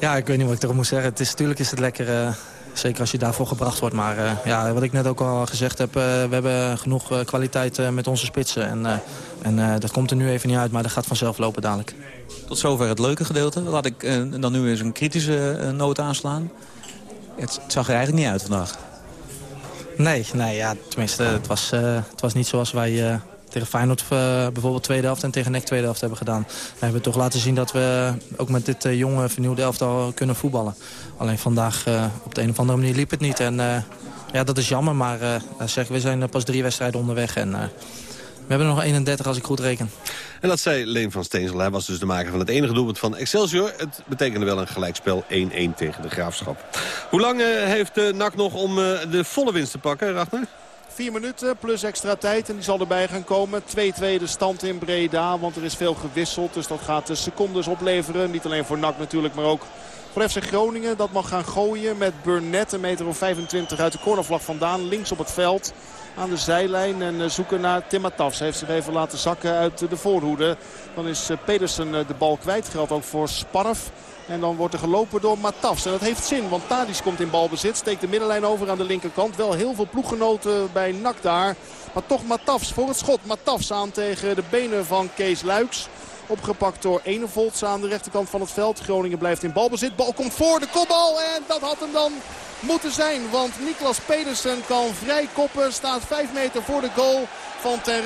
Ja, ik weet niet wat ik erop moet zeggen. Het is, tuurlijk is het lekker, zeker als je daarvoor gebracht wordt. Maar uh, ja, wat ik net ook al gezegd heb, uh, we hebben genoeg kwaliteit met onze spitsen. En, en dat komt er nu even niet uit, maar dat gaat vanzelf lopen dadelijk. Tot zover het leuke gedeelte. Laat ik dan nu eens een kritische noot aanslaan. Het, het, zag er eigenlijk niet uit vandaag. Nee, nee ja, tenminste, het was, het was niet zoals wij tegen Feyenoord uh, bijvoorbeeld tweede helft en tegen NEC tweede helft hebben gedaan. We hebben toch laten zien dat we ook met dit uh, jonge vernieuwde elftal kunnen voetballen. Alleen vandaag uh, op de een of andere manier liep het niet. En ja, dat is jammer, maar zeg, we zijn pas drie wedstrijden onderweg. En we hebben nog 31 als ik goed reken. En dat zei Leen van Steensel. Hij was dus de maker van het enige doelpunt van Excelsior. Het betekende wel een gelijkspel 1-1 tegen de Graafschap. Hoe lang heeft de NAC nog om de volle winst te pakken, Ragnar? 4 minuten plus extra tijd. En die zal erbij gaan komen. 2-2 de stand in Breda. Want er is veel gewisseld. Dus dat gaat de secondes opleveren. Niet alleen voor NAC natuurlijk, maar ook voor FC Groningen. Dat mag gaan gooien met Burnett. Een meter of 25 uit de cornervlag vandaan. Links op het veld aan de zijlijn. En eh, zoeken naar Tim Matafs. Heeft zich even laten zakken uit de voorhoede. Dan is eh, Pedersen eh, de bal kwijt. Geldt ook voor Sparf. En dan wordt er gelopen door Matafs. En dat heeft zin, want Tadis komt in balbezit. Steekt de middenlijn over aan de linkerkant. Wel heel veel ploeggenoten bij Nak daar. Maar toch Matafs voor het schot. Matafs aan tegen de benen van Kees Luiks. Opgepakt door Enevolts aan de rechterkant van het veld. Groningen blijft in balbezit. Bal komt voor de kopbal. En dat had hem dan moeten zijn. Want Niklas Pedersen kan vrij koppen. Staat 5 meter voor de goal van Ten.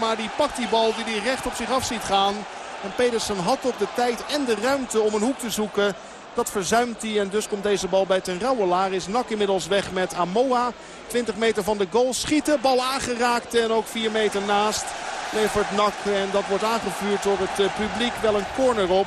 Maar die pakt die bal die hij recht op zich af ziet gaan. En Pedersen had ook de tijd en de ruimte om een hoek te zoeken. Dat verzuimt hij en dus komt deze bal bij ten Rouwelaar. Is Nak inmiddels weg met Amoa. 20 meter van de goal schieten. Bal aangeraakt en ook 4 meter naast. Levert Nak en dat wordt aangevuurd door het eh, publiek. Wel een corner op.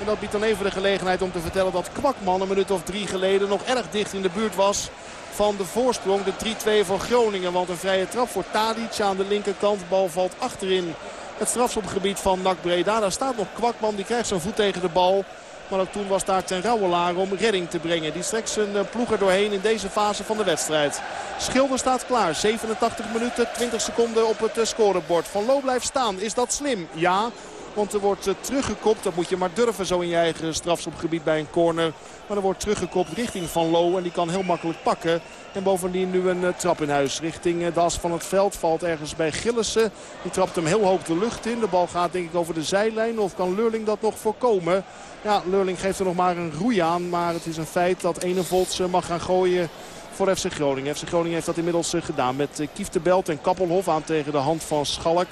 En dat biedt dan even de gelegenheid om te vertellen dat Kwakman een minuut of drie geleden nog erg dicht in de buurt was van de voorsprong. De 3-2 voor Groningen. Want een vrije trap voor Tadic aan de linkerkant. Bal valt achterin het strafschopgebied van NAC Breda. Daar staat nog Kwakman, die krijgt zijn voet tegen de bal. Maar ook toen was daar ten Rouwelaar om redding te brengen. Die strekt zijn eh, ploeg er doorheen in deze fase van de wedstrijd. Schilder staat klaar. 87 minuten, 20 seconden op het eh, scorebord. Van Loo blijft staan. Is dat slim? Ja. Want er wordt eh, teruggekopt. Dat moet je maar durven zo in je eigen strafschopgebied bij een corner. Maar er wordt teruggekopt richting Van Loo. En die kan heel makkelijk pakken. En bovendien nu een uh, trap in huis richting uh, de as van het veld. Valt ergens bij Gillissen. Die trapt hem heel hoog de lucht in. De bal gaat denk ik over de zijlijn. Of kan Lurling dat nog voorkomen? Ja, Lurling geeft er nog maar een roei aan. Maar het is een feit dat Enevolts mag gaan gooien voor FC Groningen. FC Groningen heeft dat inmiddels gedaan met Belt en Kappelhof aan tegen de hand van Schalk.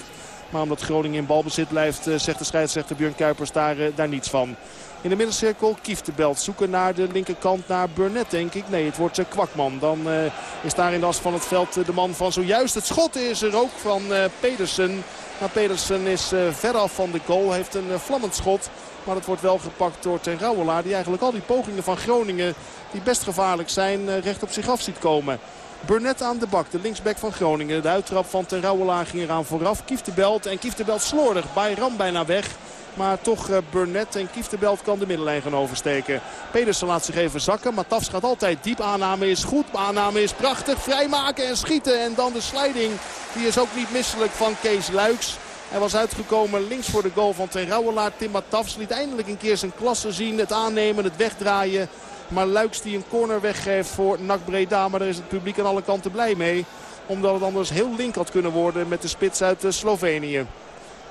Maar omdat Groningen in balbezit blijft, zegt de scheidsrechter Björn Kuipers daar, daar niets van. In de middencirkel Belt zoeken naar de linkerkant naar Burnett denk ik. Nee, het wordt uh, Kwakman. Dan uh, is daar in de as van het veld uh, de man van zojuist. Het schot is er ook van Pedersen. Maar Pedersen is ver af van de goal. Heeft een vlammend schot. Maar het wordt wel gepakt door Ten Rouwelaar. Die eigenlijk al die pogingen van Groningen die best gevaarlijk zijn recht op zich af ziet komen. Burnett aan de bak, de linksback van Groningen. De uittrap van Ten Rouwelaar ging eraan vooraf. Belt en Belt slordig. Ram bijna weg. Maar toch uh, Burnett en Kieftenbelt kan de middenlijn gaan oversteken. Pedersen laat zich even zakken. Maar Tafs gaat altijd diep. Aanname is goed. Aanname is prachtig. Vrijmaken en schieten. En dan de sliding. Die is ook niet misselijk van Kees Luiks. Hij was uitgekomen links voor de goal van Ten. Tim Matafs liet eindelijk een keer zijn klasse zien. Het aannemen, het wegdraaien. Maar Luiks die een corner weggeeft voor NAC Breda. Maar daar is het publiek aan alle kanten blij mee. Omdat het anders heel link had kunnen worden met de spits uit Slovenië.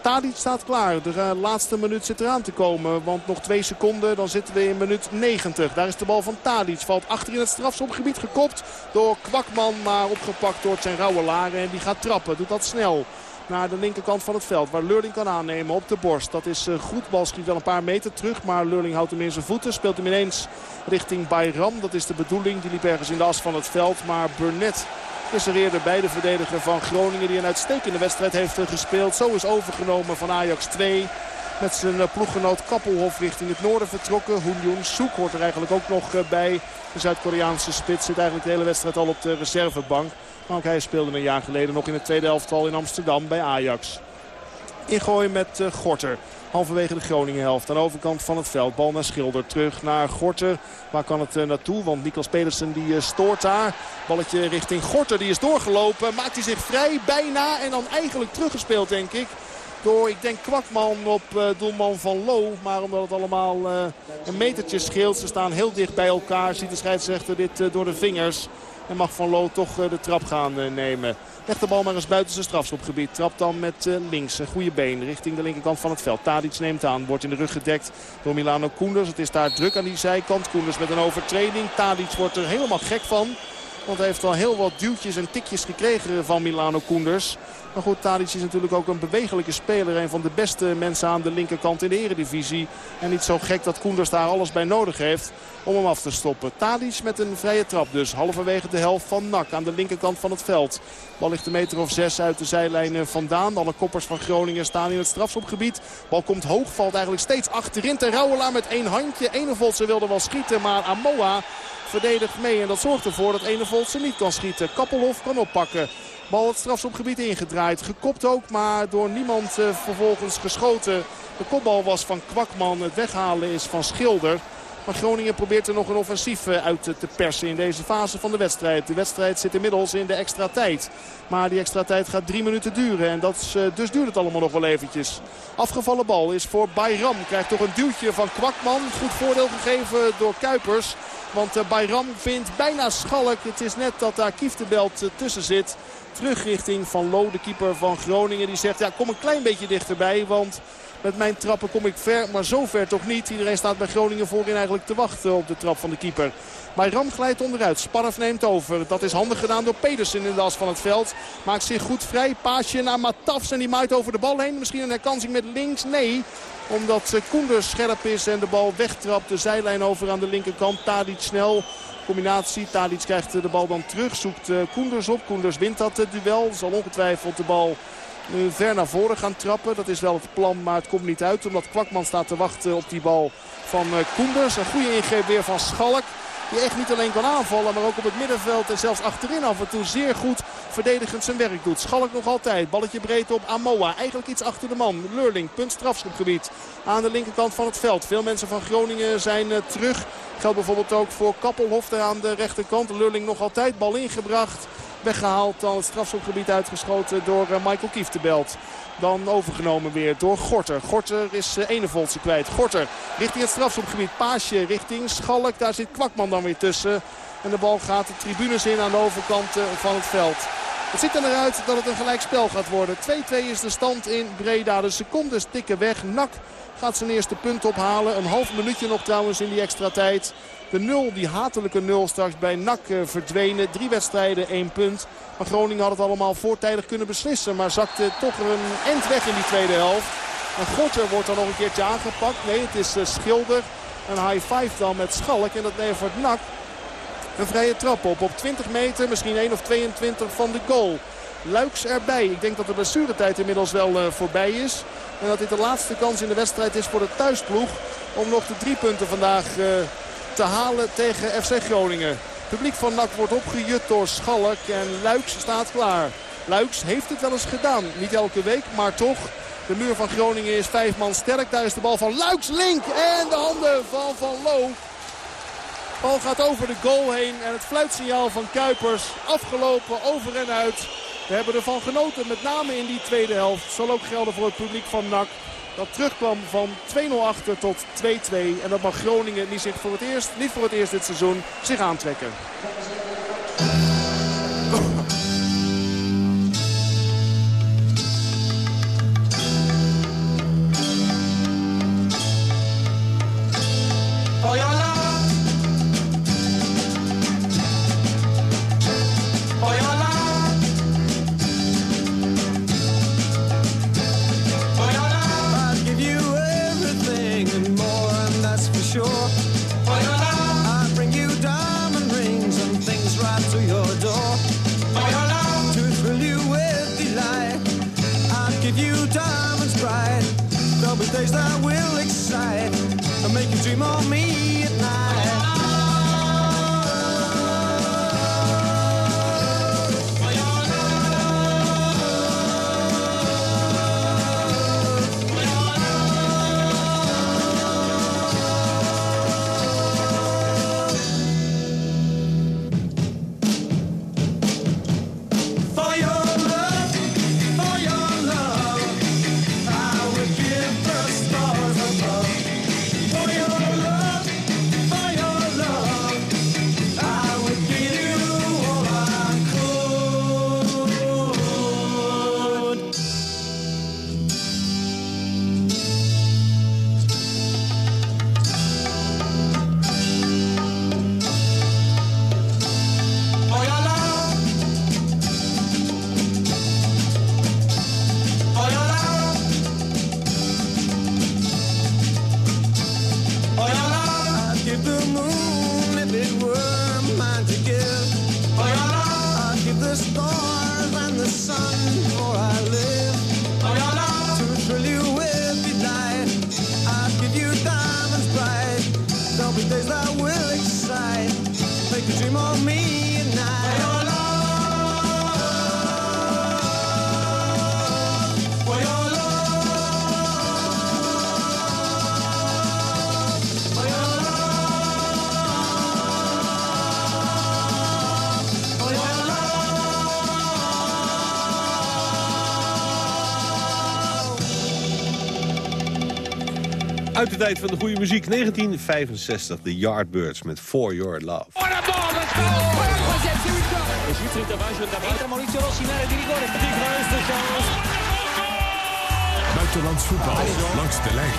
Tadic staat klaar. De uh, laatste minuut zit eraan te komen. Want nog twee seconden, dan zitten we in minuut 90. Daar is de bal van Tadic. Valt achter in het strafschopgebied gekopt door Kwakman. Maar opgepakt door zijn rauwe laren. En die gaat trappen. Doet dat snel naar de linkerkant van het veld. Waar Lurling kan aannemen op de borst. Dat is uh, goed. Bal schiet wel een paar meter terug. Maar Lurling houdt hem in zijn voeten. Speelt hem ineens richting Bayram. Dat is de bedoeling. Die liep ergens in de as van het veld. Maar Burnett is er eerder bij de verdediger van Groningen. Die een uitstekende wedstrijd heeft gespeeld. Zo is overgenomen van Ajax 2 met zijn uh, ploeggenoot Kappelhof richting het noorden vertrokken. Hoon Soek hoort er eigenlijk ook nog uh, bij. De Zuid-Koreaanse spits zit eigenlijk de hele wedstrijd al op de reservebank. Maar ook hij speelde een jaar geleden nog in het tweede elftal in Amsterdam bij Ajax. Ingooien met uh, Gorter. Halverwege de Groningen helft. Aan de overkant van het veld. Bal naar Schilder. Terug naar Gorter. Waar kan het uh, naartoe? Want Mikkel Pedersen die uh, stoort daar. Balletje richting Gorter. Die is doorgelopen. Maakt hij zich vrij. Bijna. En dan eigenlijk teruggespeeld denk ik. Door, ik denk, Kwakman op uh, doelman van Lo. Maar omdat het allemaal een metertje scheelt. Ze staan heel dicht bij elkaar. Ziet de scheidsrechter dit door de vingers. En mag Van Lo toch de trap gaan nemen. Legt de bal maar eens buiten zijn strafschopgebied. Trapt dan met uh, links een goede been richting de linkerkant van het veld. Tadic neemt aan. Wordt in de rug gedekt door Milano Koenders. Het is daar druk aan die zijkant. Koenders met een overtreding. Tadic wordt er helemaal gek van. Want hij heeft al heel wat duwtjes en tikjes gekregen van Milano Koenders. Maar goed, Tadic is natuurlijk ook een bewegelijke speler. Een van de beste mensen aan de linkerkant in de eredivisie. En niet zo gek dat Koenders daar alles bij nodig heeft om hem af te stoppen. Tadic met een vrije trap dus. Halverwege de helft van Nak aan de linkerkant van het veld. Bal ligt een meter of zes uit de zijlijn vandaan. Alle koppers van Groningen staan in het strafschopgebied. Bal komt hoog, valt eigenlijk steeds achterin. Ter Rauwelaar met één handje. Enevolse wilde wel schieten, maar Amoa verdedigt mee. En dat zorgt ervoor dat Enevolse niet kan schieten. Kappelhof kan oppakken. Bal het strafschopgebied ingedraaid. Gekopt ook, maar door niemand uh, vervolgens geschoten. De kopbal was van Kwakman. Het weghalen is van Schilder. Maar Groningen probeert er nog een offensief uit te persen in deze fase van de wedstrijd. De wedstrijd zit inmiddels in de extra tijd. Maar die extra tijd gaat drie minuten duren. En dat is, dus duurt het allemaal nog wel eventjes. Afgevallen bal is voor Bayram. Krijgt toch een duwtje van Kwakman. Goed voordeel gegeven door Kuipers. Want Bayram vindt bijna Schalk. Het is net dat daar Kieftebelt tussen zit. Terug richting Van Lo, de keeper van Groningen. Die zegt, ja, kom een klein beetje dichterbij. Want met mijn trappen kom ik ver, maar zo ver toch niet. Iedereen staat bij Groningen voorin eigenlijk te wachten op de trap van de keeper. Maar Ram glijdt onderuit. Sparf neemt over. Dat is handig gedaan door Pedersen in de as van het veld. Maakt zich goed vrij. Paasje naar Matafs en die maait over de bal heen. Misschien een herkansing met links. Nee, omdat Koenders scherp is en de bal wegtrapt. De zijlijn over aan de linkerkant. Tadic snel. Combinatie. Tadic krijgt de bal dan terug. Zoekt Koenders op. Koenders wint dat duel. Zal ongetwijfeld de bal nu ver naar voren gaan trappen. Dat is wel het plan, maar het komt niet uit. Omdat Kwakman staat te wachten op die bal van Koenders. Een goede ingreep weer van Schalk. Die echt niet alleen kan aanvallen, maar ook op het middenveld en zelfs achterin af en toe zeer goed verdedigend zijn werk doet. Schalk nog altijd. Balletje breed op Amoa. Eigenlijk iets achter de man. Lurling, punt strafschopgebied. Aan de linkerkant van het veld. Veel mensen van Groningen zijn uh, terug. Geldt bijvoorbeeld ook voor Kappelhof daar aan de rechterkant. Lurling nog altijd. Bal ingebracht. Weggehaald. Dan het strafschopgebied uitgeschoten door uh, Michael Kieftebelt. Dan overgenomen weer door Gorter. Gorter is uh, Enevolse kwijt. Gorter richting het strafschopgebied. Paasje richting Schalk. Daar zit Kwakman dan weer tussen. En de bal gaat de tribunes in aan de overkant uh, van het veld. Het ziet er uit dat het een gelijkspel gaat worden. 2-2 is de stand in Breda. De secondes tikken weg. Nak gaat zijn eerste punt ophalen. Een half minuutje nog trouwens in die extra tijd. De nul, die hatelijke nul straks bij NAC verdwenen. Drie wedstrijden, één punt. Maar Groningen had het allemaal voortijdig kunnen beslissen. Maar zakte toch een end weg in die tweede helft. En Gorter wordt dan nog een keertje aangepakt. Nee, het is uh, Schilder. Een high five dan met Schalk. En dat levert NAC een vrije trap op. Op 20 meter, misschien 1 of 22 van de goal. Luiks erbij. Ik denk dat de blessuretijd inmiddels wel uh, voorbij is. En dat dit de laatste kans in de wedstrijd is voor de thuisploeg. Om nog de drie punten vandaag te halen tegen FC Groningen. Het publiek van NAC wordt opgejut door Schalk en Luiks staat klaar. Luiks heeft het wel eens gedaan. Niet elke week, maar toch. De muur van Groningen is vijf man sterk. Daar is de bal van Luiks link. En de handen van Van Loo. Bal gaat over de goal heen. En het fluitsignaal van Kuipers afgelopen over en uit. We hebben ervan genoten, met name in die tweede helft. Zal ook gelden voor het publiek van NAC. Dat terugkwam van 2-0 achter tot 2-2. En dat mag Groningen niet, zich voor het eerst, niet voor het eerst dit seizoen zich aantrekken. Uit de tijd van de goede muziek, 1965, The Yardbirds met For Your Love. Buitenlands voetbal langs de lijn.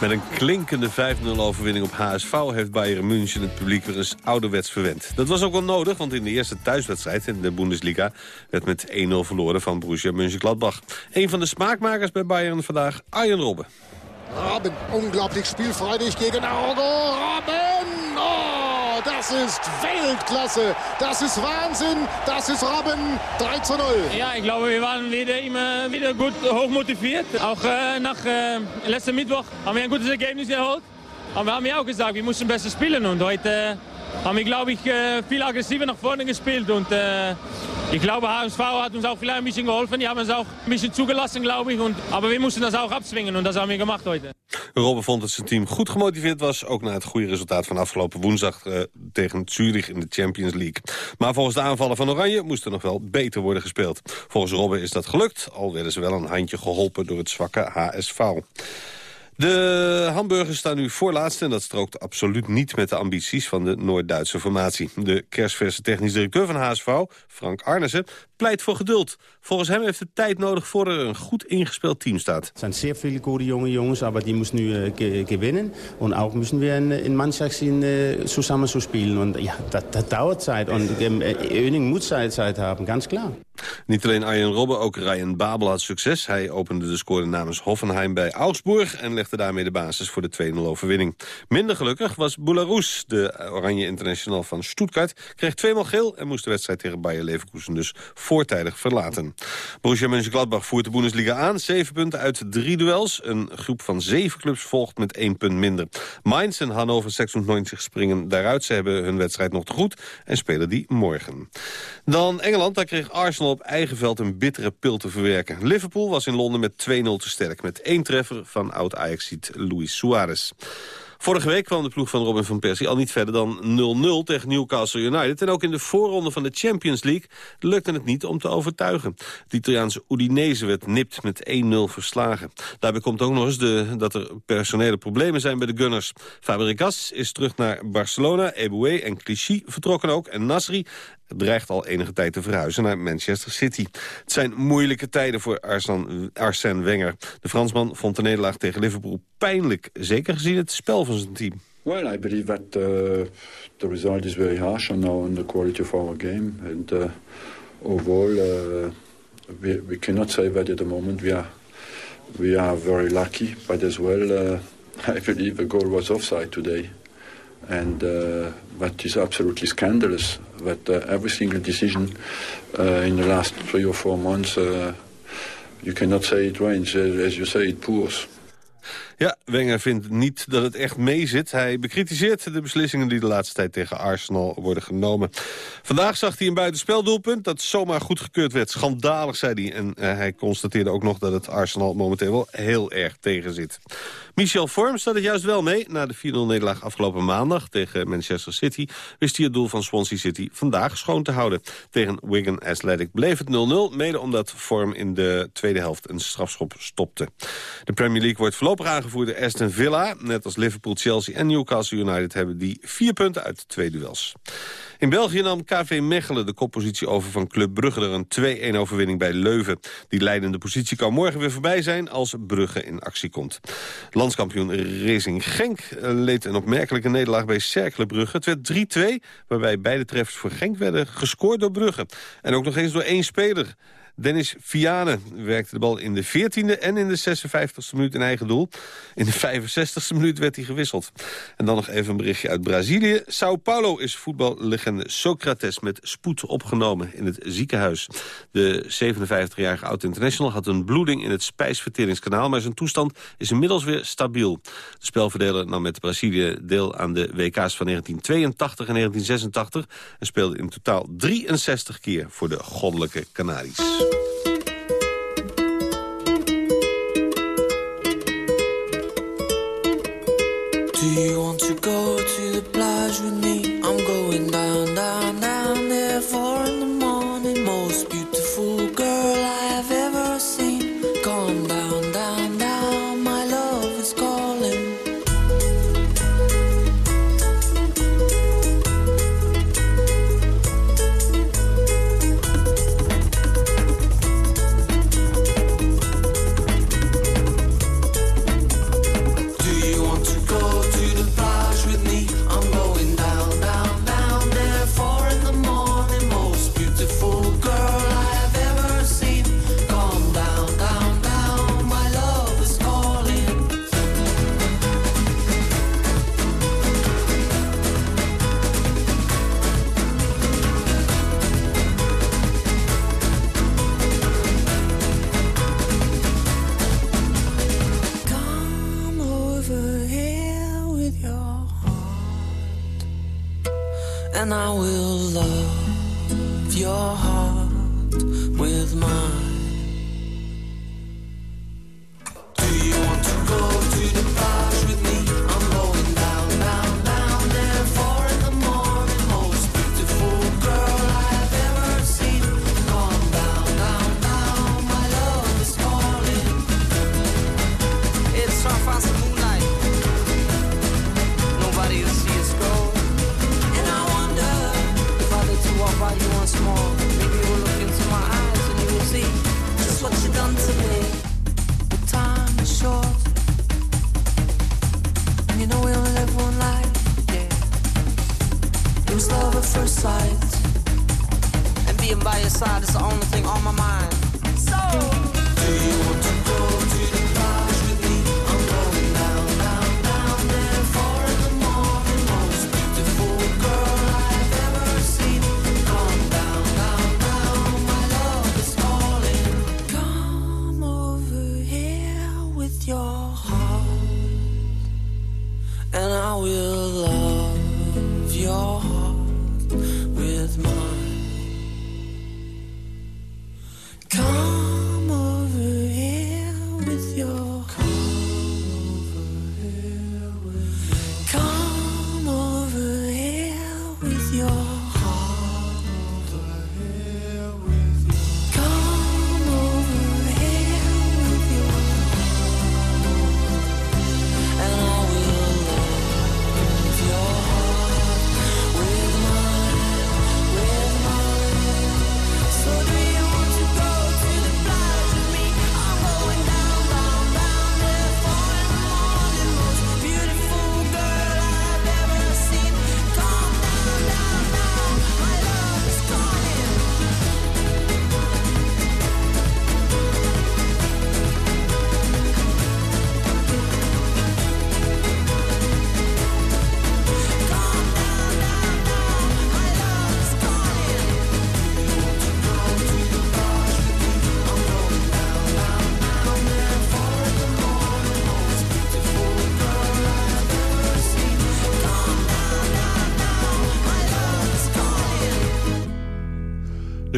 Met een klinkende 5-0 overwinning op HSV heeft Bayern München het publiek weer eens ouderwets verwend. Dat was ook wel nodig, want in de eerste thuiswedstrijd in de Bundesliga werd met 1-0 verloren van Borussia Mönchengladbach. Een van de smaakmakers bij Bayern vandaag, Arjen Robben. Robben, unglaublich spielfreudig gegen Augo. Robben! Oh, das ist Weltklasse. Das ist Wahnsinn. Das ist Robben. 3 zu 0. Ja, ich glaube, wir waren wieder immer wieder gut hoch motiviert. Auch äh, nach äh, letzten Mittwoch haben wir ein gutes Ergebnis geholt. Aber wir haben ja auch gesagt, wir mussten besser spielen. Und heute äh, haben wir, glaube ich, äh, viel aggressiver nach vorne gespielt. Und äh, ich glaube, HSV hat uns auch vielleicht ein bisschen geholfen. Die haben uns auch ein bisschen zugelassen, glaube ich. Und, aber wir mussten das auch abzwingen und das haben wir gemacht heute. Robben vond dat zijn team goed gemotiveerd was... ook na het goede resultaat van afgelopen woensdag uh, tegen Zurich in de Champions League. Maar volgens de aanvallen van Oranje moest er nog wel beter worden gespeeld. Volgens Robben is dat gelukt, al werden ze wel een handje geholpen door het zwakke HSV. De Hamburgers staan nu voorlaatst en dat strookt absoluut niet met de ambities van de Noord-Duitse formatie. De kerstverse technisch directeur van HSV, Frank Arnesen, pleit voor geduld. Volgens hem heeft het tijd nodig voor er een goed ingespeeld team staat. Het zijn zeer veel goede jonge jongens, maar die moeten nu uh, gewinnen. En ook moeten we een, een mannschaft zien uh, samen zo spelen. En ja, dat, dat dauert tijd. En Euning moet tijd, tijd hebben, ganz klaar. Niet alleen Arjen Robben, ook Ryan Babel had succes. Hij opende de score namens Hoffenheim bij Augsburg... en legde daarmee de basis voor de 2-0 overwinning. Minder gelukkig was Boularus, de Oranje International van Stuttgart... kreeg tweemaal geel en moest de wedstrijd tegen Bayer Leverkusen dus voortijdig verlaten. Borussia Mönchengladbach voert de Bundesliga aan. Zeven punten uit drie duels. Een groep van zeven clubs volgt met één punt minder. Mainz en Hannover 96 springen daaruit. Ze hebben hun wedstrijd nog te goed en spelen die morgen. Dan Engeland, daar kreeg Arsenal op eigen veld een bittere pil te verwerken. Liverpool was in Londen met 2-0 te sterk... met één treffer van oud-Ajaxiet Luis Suarez. Vorige week kwam de ploeg van Robin van Persie al niet verder dan 0-0 tegen Newcastle United. En ook in de voorronde van de Champions League lukte het niet om te overtuigen. De Italiaanse Udinese werd nipt met 1-0 verslagen. Daarbij komt ook nog eens de, dat er personele problemen zijn bij de Gunners. Fabregas is terug naar Barcelona, Eboué en Clichy vertrokken ook. En Nasri dreigt al enige tijd te verhuizen naar Manchester City. Het zijn moeilijke tijden voor Arsène Wenger. De Fransman vond de nederlaag tegen Liverpool pijnlijk. Zeker gezien het spel van zijn team. Well, I believe that uh, the result is very harsh on, on the quality of our game. And uh, overall, uh, we, we cannot say that at the moment we are, we are very lucky. But as well, uh, I believe the goal was offside today. And uh, that is absolutely scandalous that uh, every single decision uh, in the last three or four months, uh, you cannot say it rains, as you say it pours. Ja, Wenger vindt niet dat het echt meezit. Hij bekritiseert de beslissingen die de laatste tijd tegen Arsenal worden genomen. Vandaag zag hij een buitenspeldoelpunt dat zomaar goedgekeurd werd. Schandalig, zei hij. En uh, hij constateerde ook nog dat het Arsenal momenteel wel heel erg tegen zit. Michel Vorm staat het juist wel mee. Na de 4-0-nederlaag afgelopen maandag tegen Manchester City... wist hij het doel van Swansea City vandaag schoon te houden. Tegen Wigan Athletic bleef het 0-0... mede omdat Vorm in de tweede helft een strafschop stopte. De Premier League wordt voorlopig aangevoerd door Aston Villa. Net als Liverpool, Chelsea en Newcastle United... hebben die vier punten uit twee duels. In België nam KV Mechelen de koppositie over van Club Brugge. Er een 2-1 overwinning bij Leuven. Die leidende positie kan morgen weer voorbij zijn als Brugge in actie komt. Landskampioen Racing Genk leed een opmerkelijke nederlaag bij Cercle Brugge. Het werd 3-2, waarbij beide treffers voor Genk werden gescoord door Brugge. En ook nog eens door één speler. Dennis Vianen werkte de bal in de 14e en in de 56e minuut in eigen doel. In de 65e minuut werd hij gewisseld. En dan nog even een berichtje uit Brazilië. Sao Paulo is voetballegende Socrates met spoed opgenomen in het ziekenhuis. De 57-jarige oud-international had een bloeding in het spijsverteringskanaal... maar zijn toestand is inmiddels weer stabiel. De spelverdeler nam met Brazilië deel aan de WK's van 1982 en 1986... en speelde in totaal 63 keer voor de goddelijke Canaries. Do you want to go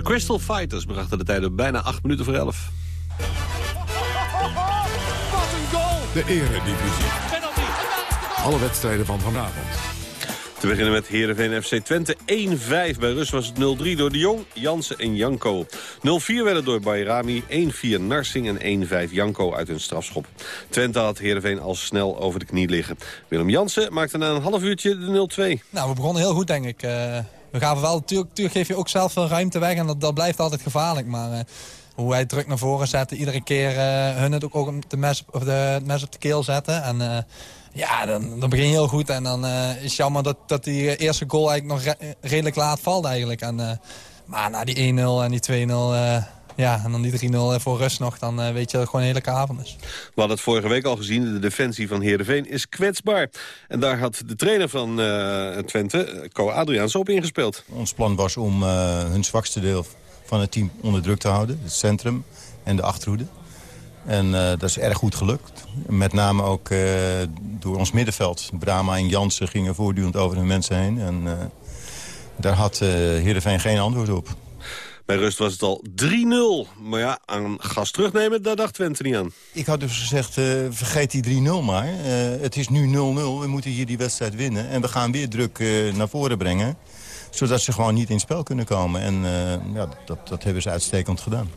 Crystal Fighters brachten de tijd op bijna 8 minuten voor 11. Wat een goal! De Eredivisie. Penalty. Alle wedstrijden van vanavond. Te beginnen met Heerenveen FC Twente 1-5. Bij rust was het 0-3 door de Jong, Jansen en Janko. 0-4 werd het door Bayrami, 1-4 Narsing en 1-5 Janko uit een strafschop. Twente had Heerenveen al snel over de knie liggen. Willem Jansen maakte na een half uurtje de 0-2. Nou, we begonnen heel goed, denk ik. Uh, we gaven wel, natuurlijk, geef je ook zelf veel ruimte weg en dat, dat blijft altijd gevaarlijk. Maar uh, hoe hij druk naar voren zette, iedere keer uh, hun het ook, ook de mes, of het mes op de keel zetten. En ja, dan, dan begin je heel goed. En dan is het jammer dat, dat die eerste goal eigenlijk nog re redelijk laat valt eigenlijk. En, maar na die 1-0 en die 2-0... Ja, en dan die 3-0 voor rust nog, dan uh, weet je dat het gewoon een heerlijke avond is. We hadden het vorige week al gezien, de defensie van Heerenveen is kwetsbaar. En daar had de trainer van uh, Twente, Co Adriaans, op ingespeeld. Ons plan was om uh, hun zwakste deel van het team onder druk te houden. Het centrum en de achterhoede. En uh, dat is erg goed gelukt. Met name ook uh, door ons middenveld. Brama en Jansen gingen voortdurend over hun mensen heen. En uh, daar had uh, Heerenveen geen antwoord op. Bij rust was het al 3-0. Maar ja, aan gas terugnemen, daar dacht Twente niet aan. Ik had dus gezegd, vergeet die 3-0 maar. het is nu 0-0, we moeten hier die wedstrijd winnen. En we gaan weer druk naar voren brengen zodat ze gewoon niet in spel kunnen komen. En ja, dat, dat hebben ze uitstekend gedaan.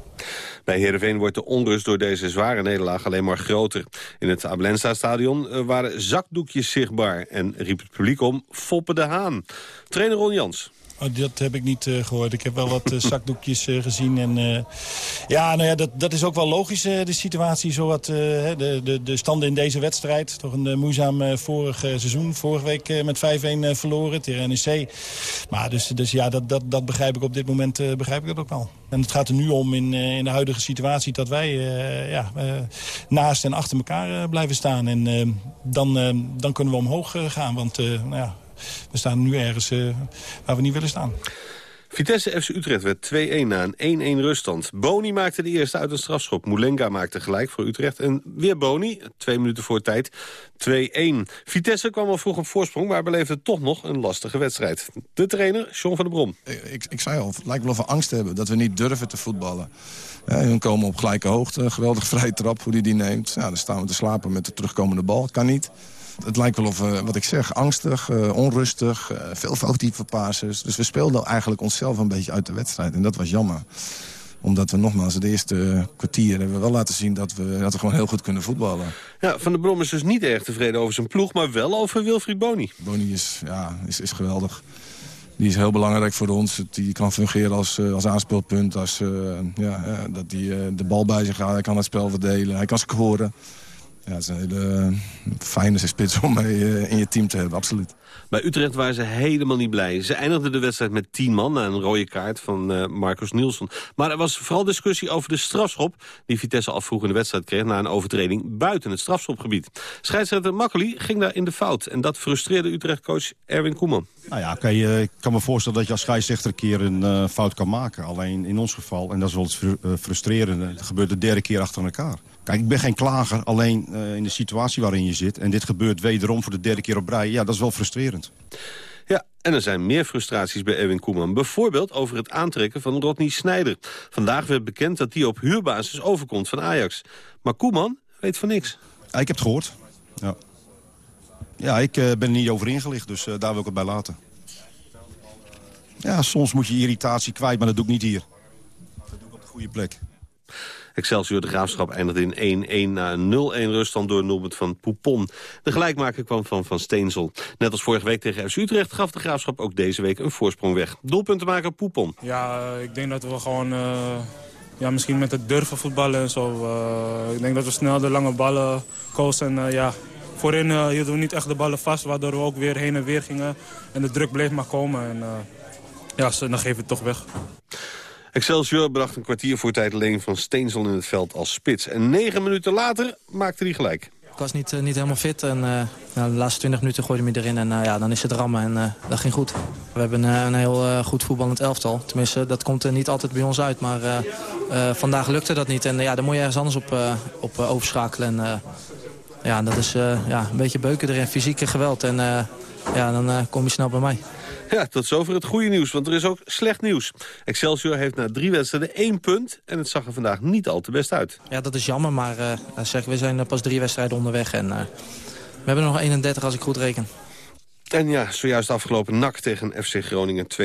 Bij Heerenveen wordt de onrust door deze zware nederlaag alleen maar groter. In het Ablensta-stadion waren zakdoekjes zichtbaar... en riep het publiek om Foppe de Haan. Trainer Ron Jans. Oh, dat heb ik niet uh, gehoord. Ik heb wel wat uh, zakdoekjes uh, gezien. En, ja, nou ja, dat, dat is ook wel logisch, de situatie. Zowat, de, de, de standen in deze wedstrijd. Toch een moeizaam vorig seizoen. Vorige week met 5-1 verloren tegen NEC. Maar dus, dus ja, dat, dat, dat begrijp ik op dit moment begrijp ik dat ook wel. En het gaat er nu om in, in de huidige situatie... dat wij ja, naast en achter elkaar blijven staan. En dan, dan kunnen we omhoog gaan. Want nou ja, we staan nu ergens uh, waar we niet willen staan. Vitesse FC Utrecht werd 2-1 na een 1-1 ruststand. Boni maakte de eerste uit een strafschop. Moulenga maakte gelijk voor Utrecht. En weer Boni, twee minuten voor tijd, 2-1. Vitesse kwam al vroeg op voorsprong, maar beleefde toch nog een lastige wedstrijd. De trainer, John van der Brom. Ik, ik zei al, het lijkt wel of we angst hebben dat we niet durven te voetballen. Ja, hun komen op gelijke hoogte, geweldig vrije trap hoe die die neemt. Ja, dan staan we te slapen met de terugkomende bal, kan niet. Het lijkt wel of, uh, wat ik zeg, angstig, uh, onrustig, uh, veel foutieve passes. Dus we speelden eigenlijk onszelf een beetje uit de wedstrijd. En dat was jammer. Omdat we nogmaals, de eerste kwartier hebben we wel laten zien... dat we, dat we gewoon heel goed kunnen voetballen. Ja, Van der Brom is dus niet erg tevreden over zijn ploeg... maar wel over Wilfried Boni. Boni is, ja, is, is geweldig. Die is heel belangrijk voor ons. Die kan fungeren als, als aanspeelpunt. Als, ja, dat hij de bal bij zich gaat. Hij kan het spel verdelen. Hij kan scoren. Ja, het is een hele fijne spits om mee in je team te hebben, absoluut. Bij Utrecht waren ze helemaal niet blij. Ze eindigden de wedstrijd met 10 man na een rode kaart van uh, Marcus Nielsen. Maar er was vooral discussie over de strafschop... die Vitesse al vroeg in de wedstrijd kreeg... na een overtreding buiten het strafschopgebied. Scheidsrechter Makkeli ging daar in de fout. En dat frustreerde Utrecht-coach Erwin Koeman. Nou ja, okay, uh, ik kan me voorstellen dat je als scheidsrechter een keer een uh, fout kan maken. Alleen in ons geval, en dat is wel het frustrerende... het gebeurt de derde keer achter elkaar. Kijk, ik ben geen klager, alleen uh, in de situatie waarin je zit... en dit gebeurt wederom voor de derde keer op rij, ja, dat is wel frustrerend. Ja, en er zijn meer frustraties bij Erwin Koeman. Bijvoorbeeld over het aantrekken van Rodney Snijder. Vandaag werd bekend dat hij op huurbasis overkomt van Ajax. Maar Koeman weet van niks. Ja, ik heb het gehoord. Ja, ja ik uh, ben er niet over ingelicht, dus uh, daar wil ik het bij laten. Ja, soms moet je irritatie kwijt, maar dat doe ik niet hier. Dat doe ik op de goede plek. Excelsior de Graafschap eindigde in 1-1 na een 0-1 ruststand door Norbert van Poupon. De gelijkmaker kwam van Van Steensel. Net als vorige week tegen FC Utrecht gaf de Graafschap ook deze week een voorsprong weg. Doelpuntenmaker Poupon. Ja, ik denk dat we gewoon... Uh, ja, misschien met het durven voetballen en zo. Uh, ik denk dat we snel de lange ballen kozen. En ja, voorin hielden we niet echt de ballen vast, waardoor we ook weer heen en weer gingen. En de druk bleef maar komen. En ja, dan geven het toch weg. Excelsior bracht een kwartier voor tijd alleen van Steensel in het veld als spits. En negen minuten later maakte hij gelijk. Ik was niet, uh, niet helemaal fit en uh, de laatste 20 minuten gooide hij erin. En uh, ja, dan is het rammen en dat ging goed. We hebben een heel goed voetballend elftal. Tenminste, dat komt er niet altijd bij ons uit. Maar vandaag lukte dat niet. En ja, daar moet je ergens anders op, op overschakelen. En ja, dat is ja, een beetje beuken erin, fysieke geweld. En ja, dan kom je snel bij mij. Ja, tot zover het goede nieuws, want er is ook slecht nieuws. Excelsior heeft na drie wedstrijden één punt... en het zag er vandaag niet al te best uit. Ja, dat is jammer, maar uh, zeg, we zijn pas drie wedstrijden onderweg. En uh, we hebben nog 31 als ik goed reken. En ja, zojuist afgelopen NAC tegen FC Groningen 2-2.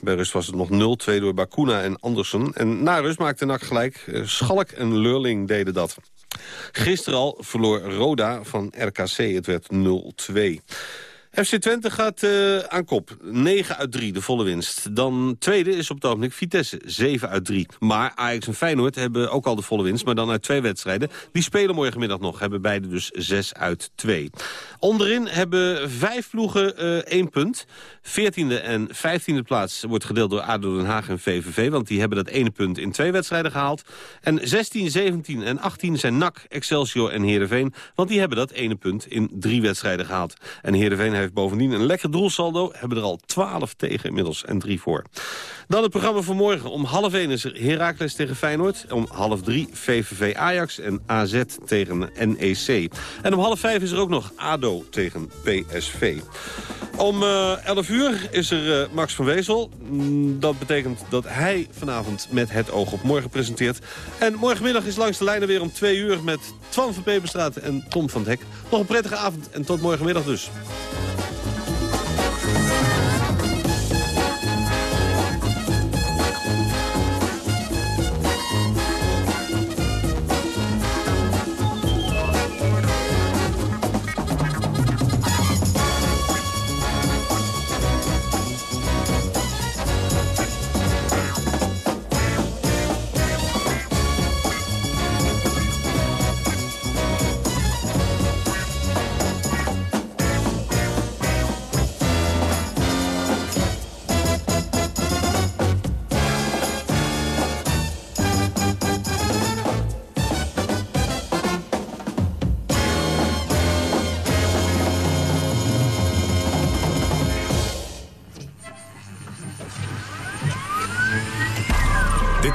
Bij rust was het nog 0-2 door Bakuna en Andersen. En na rust maakte NAC gelijk. Schalk en Lurling deden dat. Gisteren al verloor Roda van RKC. Het werd 0-2. FC Twente gaat uh, aan kop. 9 uit 3, de volle winst. Dan tweede is op het ogenblik Vitesse, 7 uit 3. Maar Ajax en Feyenoord hebben ook al de volle winst, maar dan uit twee wedstrijden. Die spelen morgenmiddag nog, hebben beide dus 6 uit 2. Onderin hebben vijf ploegen uh, één punt. 14e en 15e plaats wordt gedeeld door ADO Den Haag en VVV... want die hebben dat ene punt in twee wedstrijden gehaald. En 16, 17 en 18 zijn NAC, Excelsior en Heerenveen... want die hebben dat ene punt in drie wedstrijden gehaald. En Heerenveen heeft bovendien een lekker doelsaldo... hebben er al 12 tegen inmiddels en 3 voor. Dan het programma van morgen. Om half 1 is er Heracles tegen Feyenoord. Om half 3 VVV Ajax en AZ tegen NEC. En om half 5 is er ook nog ADO tegen PSV. Om uh, 11 uur is er uh, Max van Wezel. Mm, dat betekent dat hij vanavond met het oog op morgen presenteert. En morgenmiddag is langs de lijnen weer om 2 uur met Twan van Peperstraat en Tom van het Hek. Nog een prettige avond en tot morgenmiddag dus.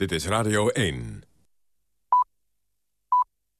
Dit is Radio 1.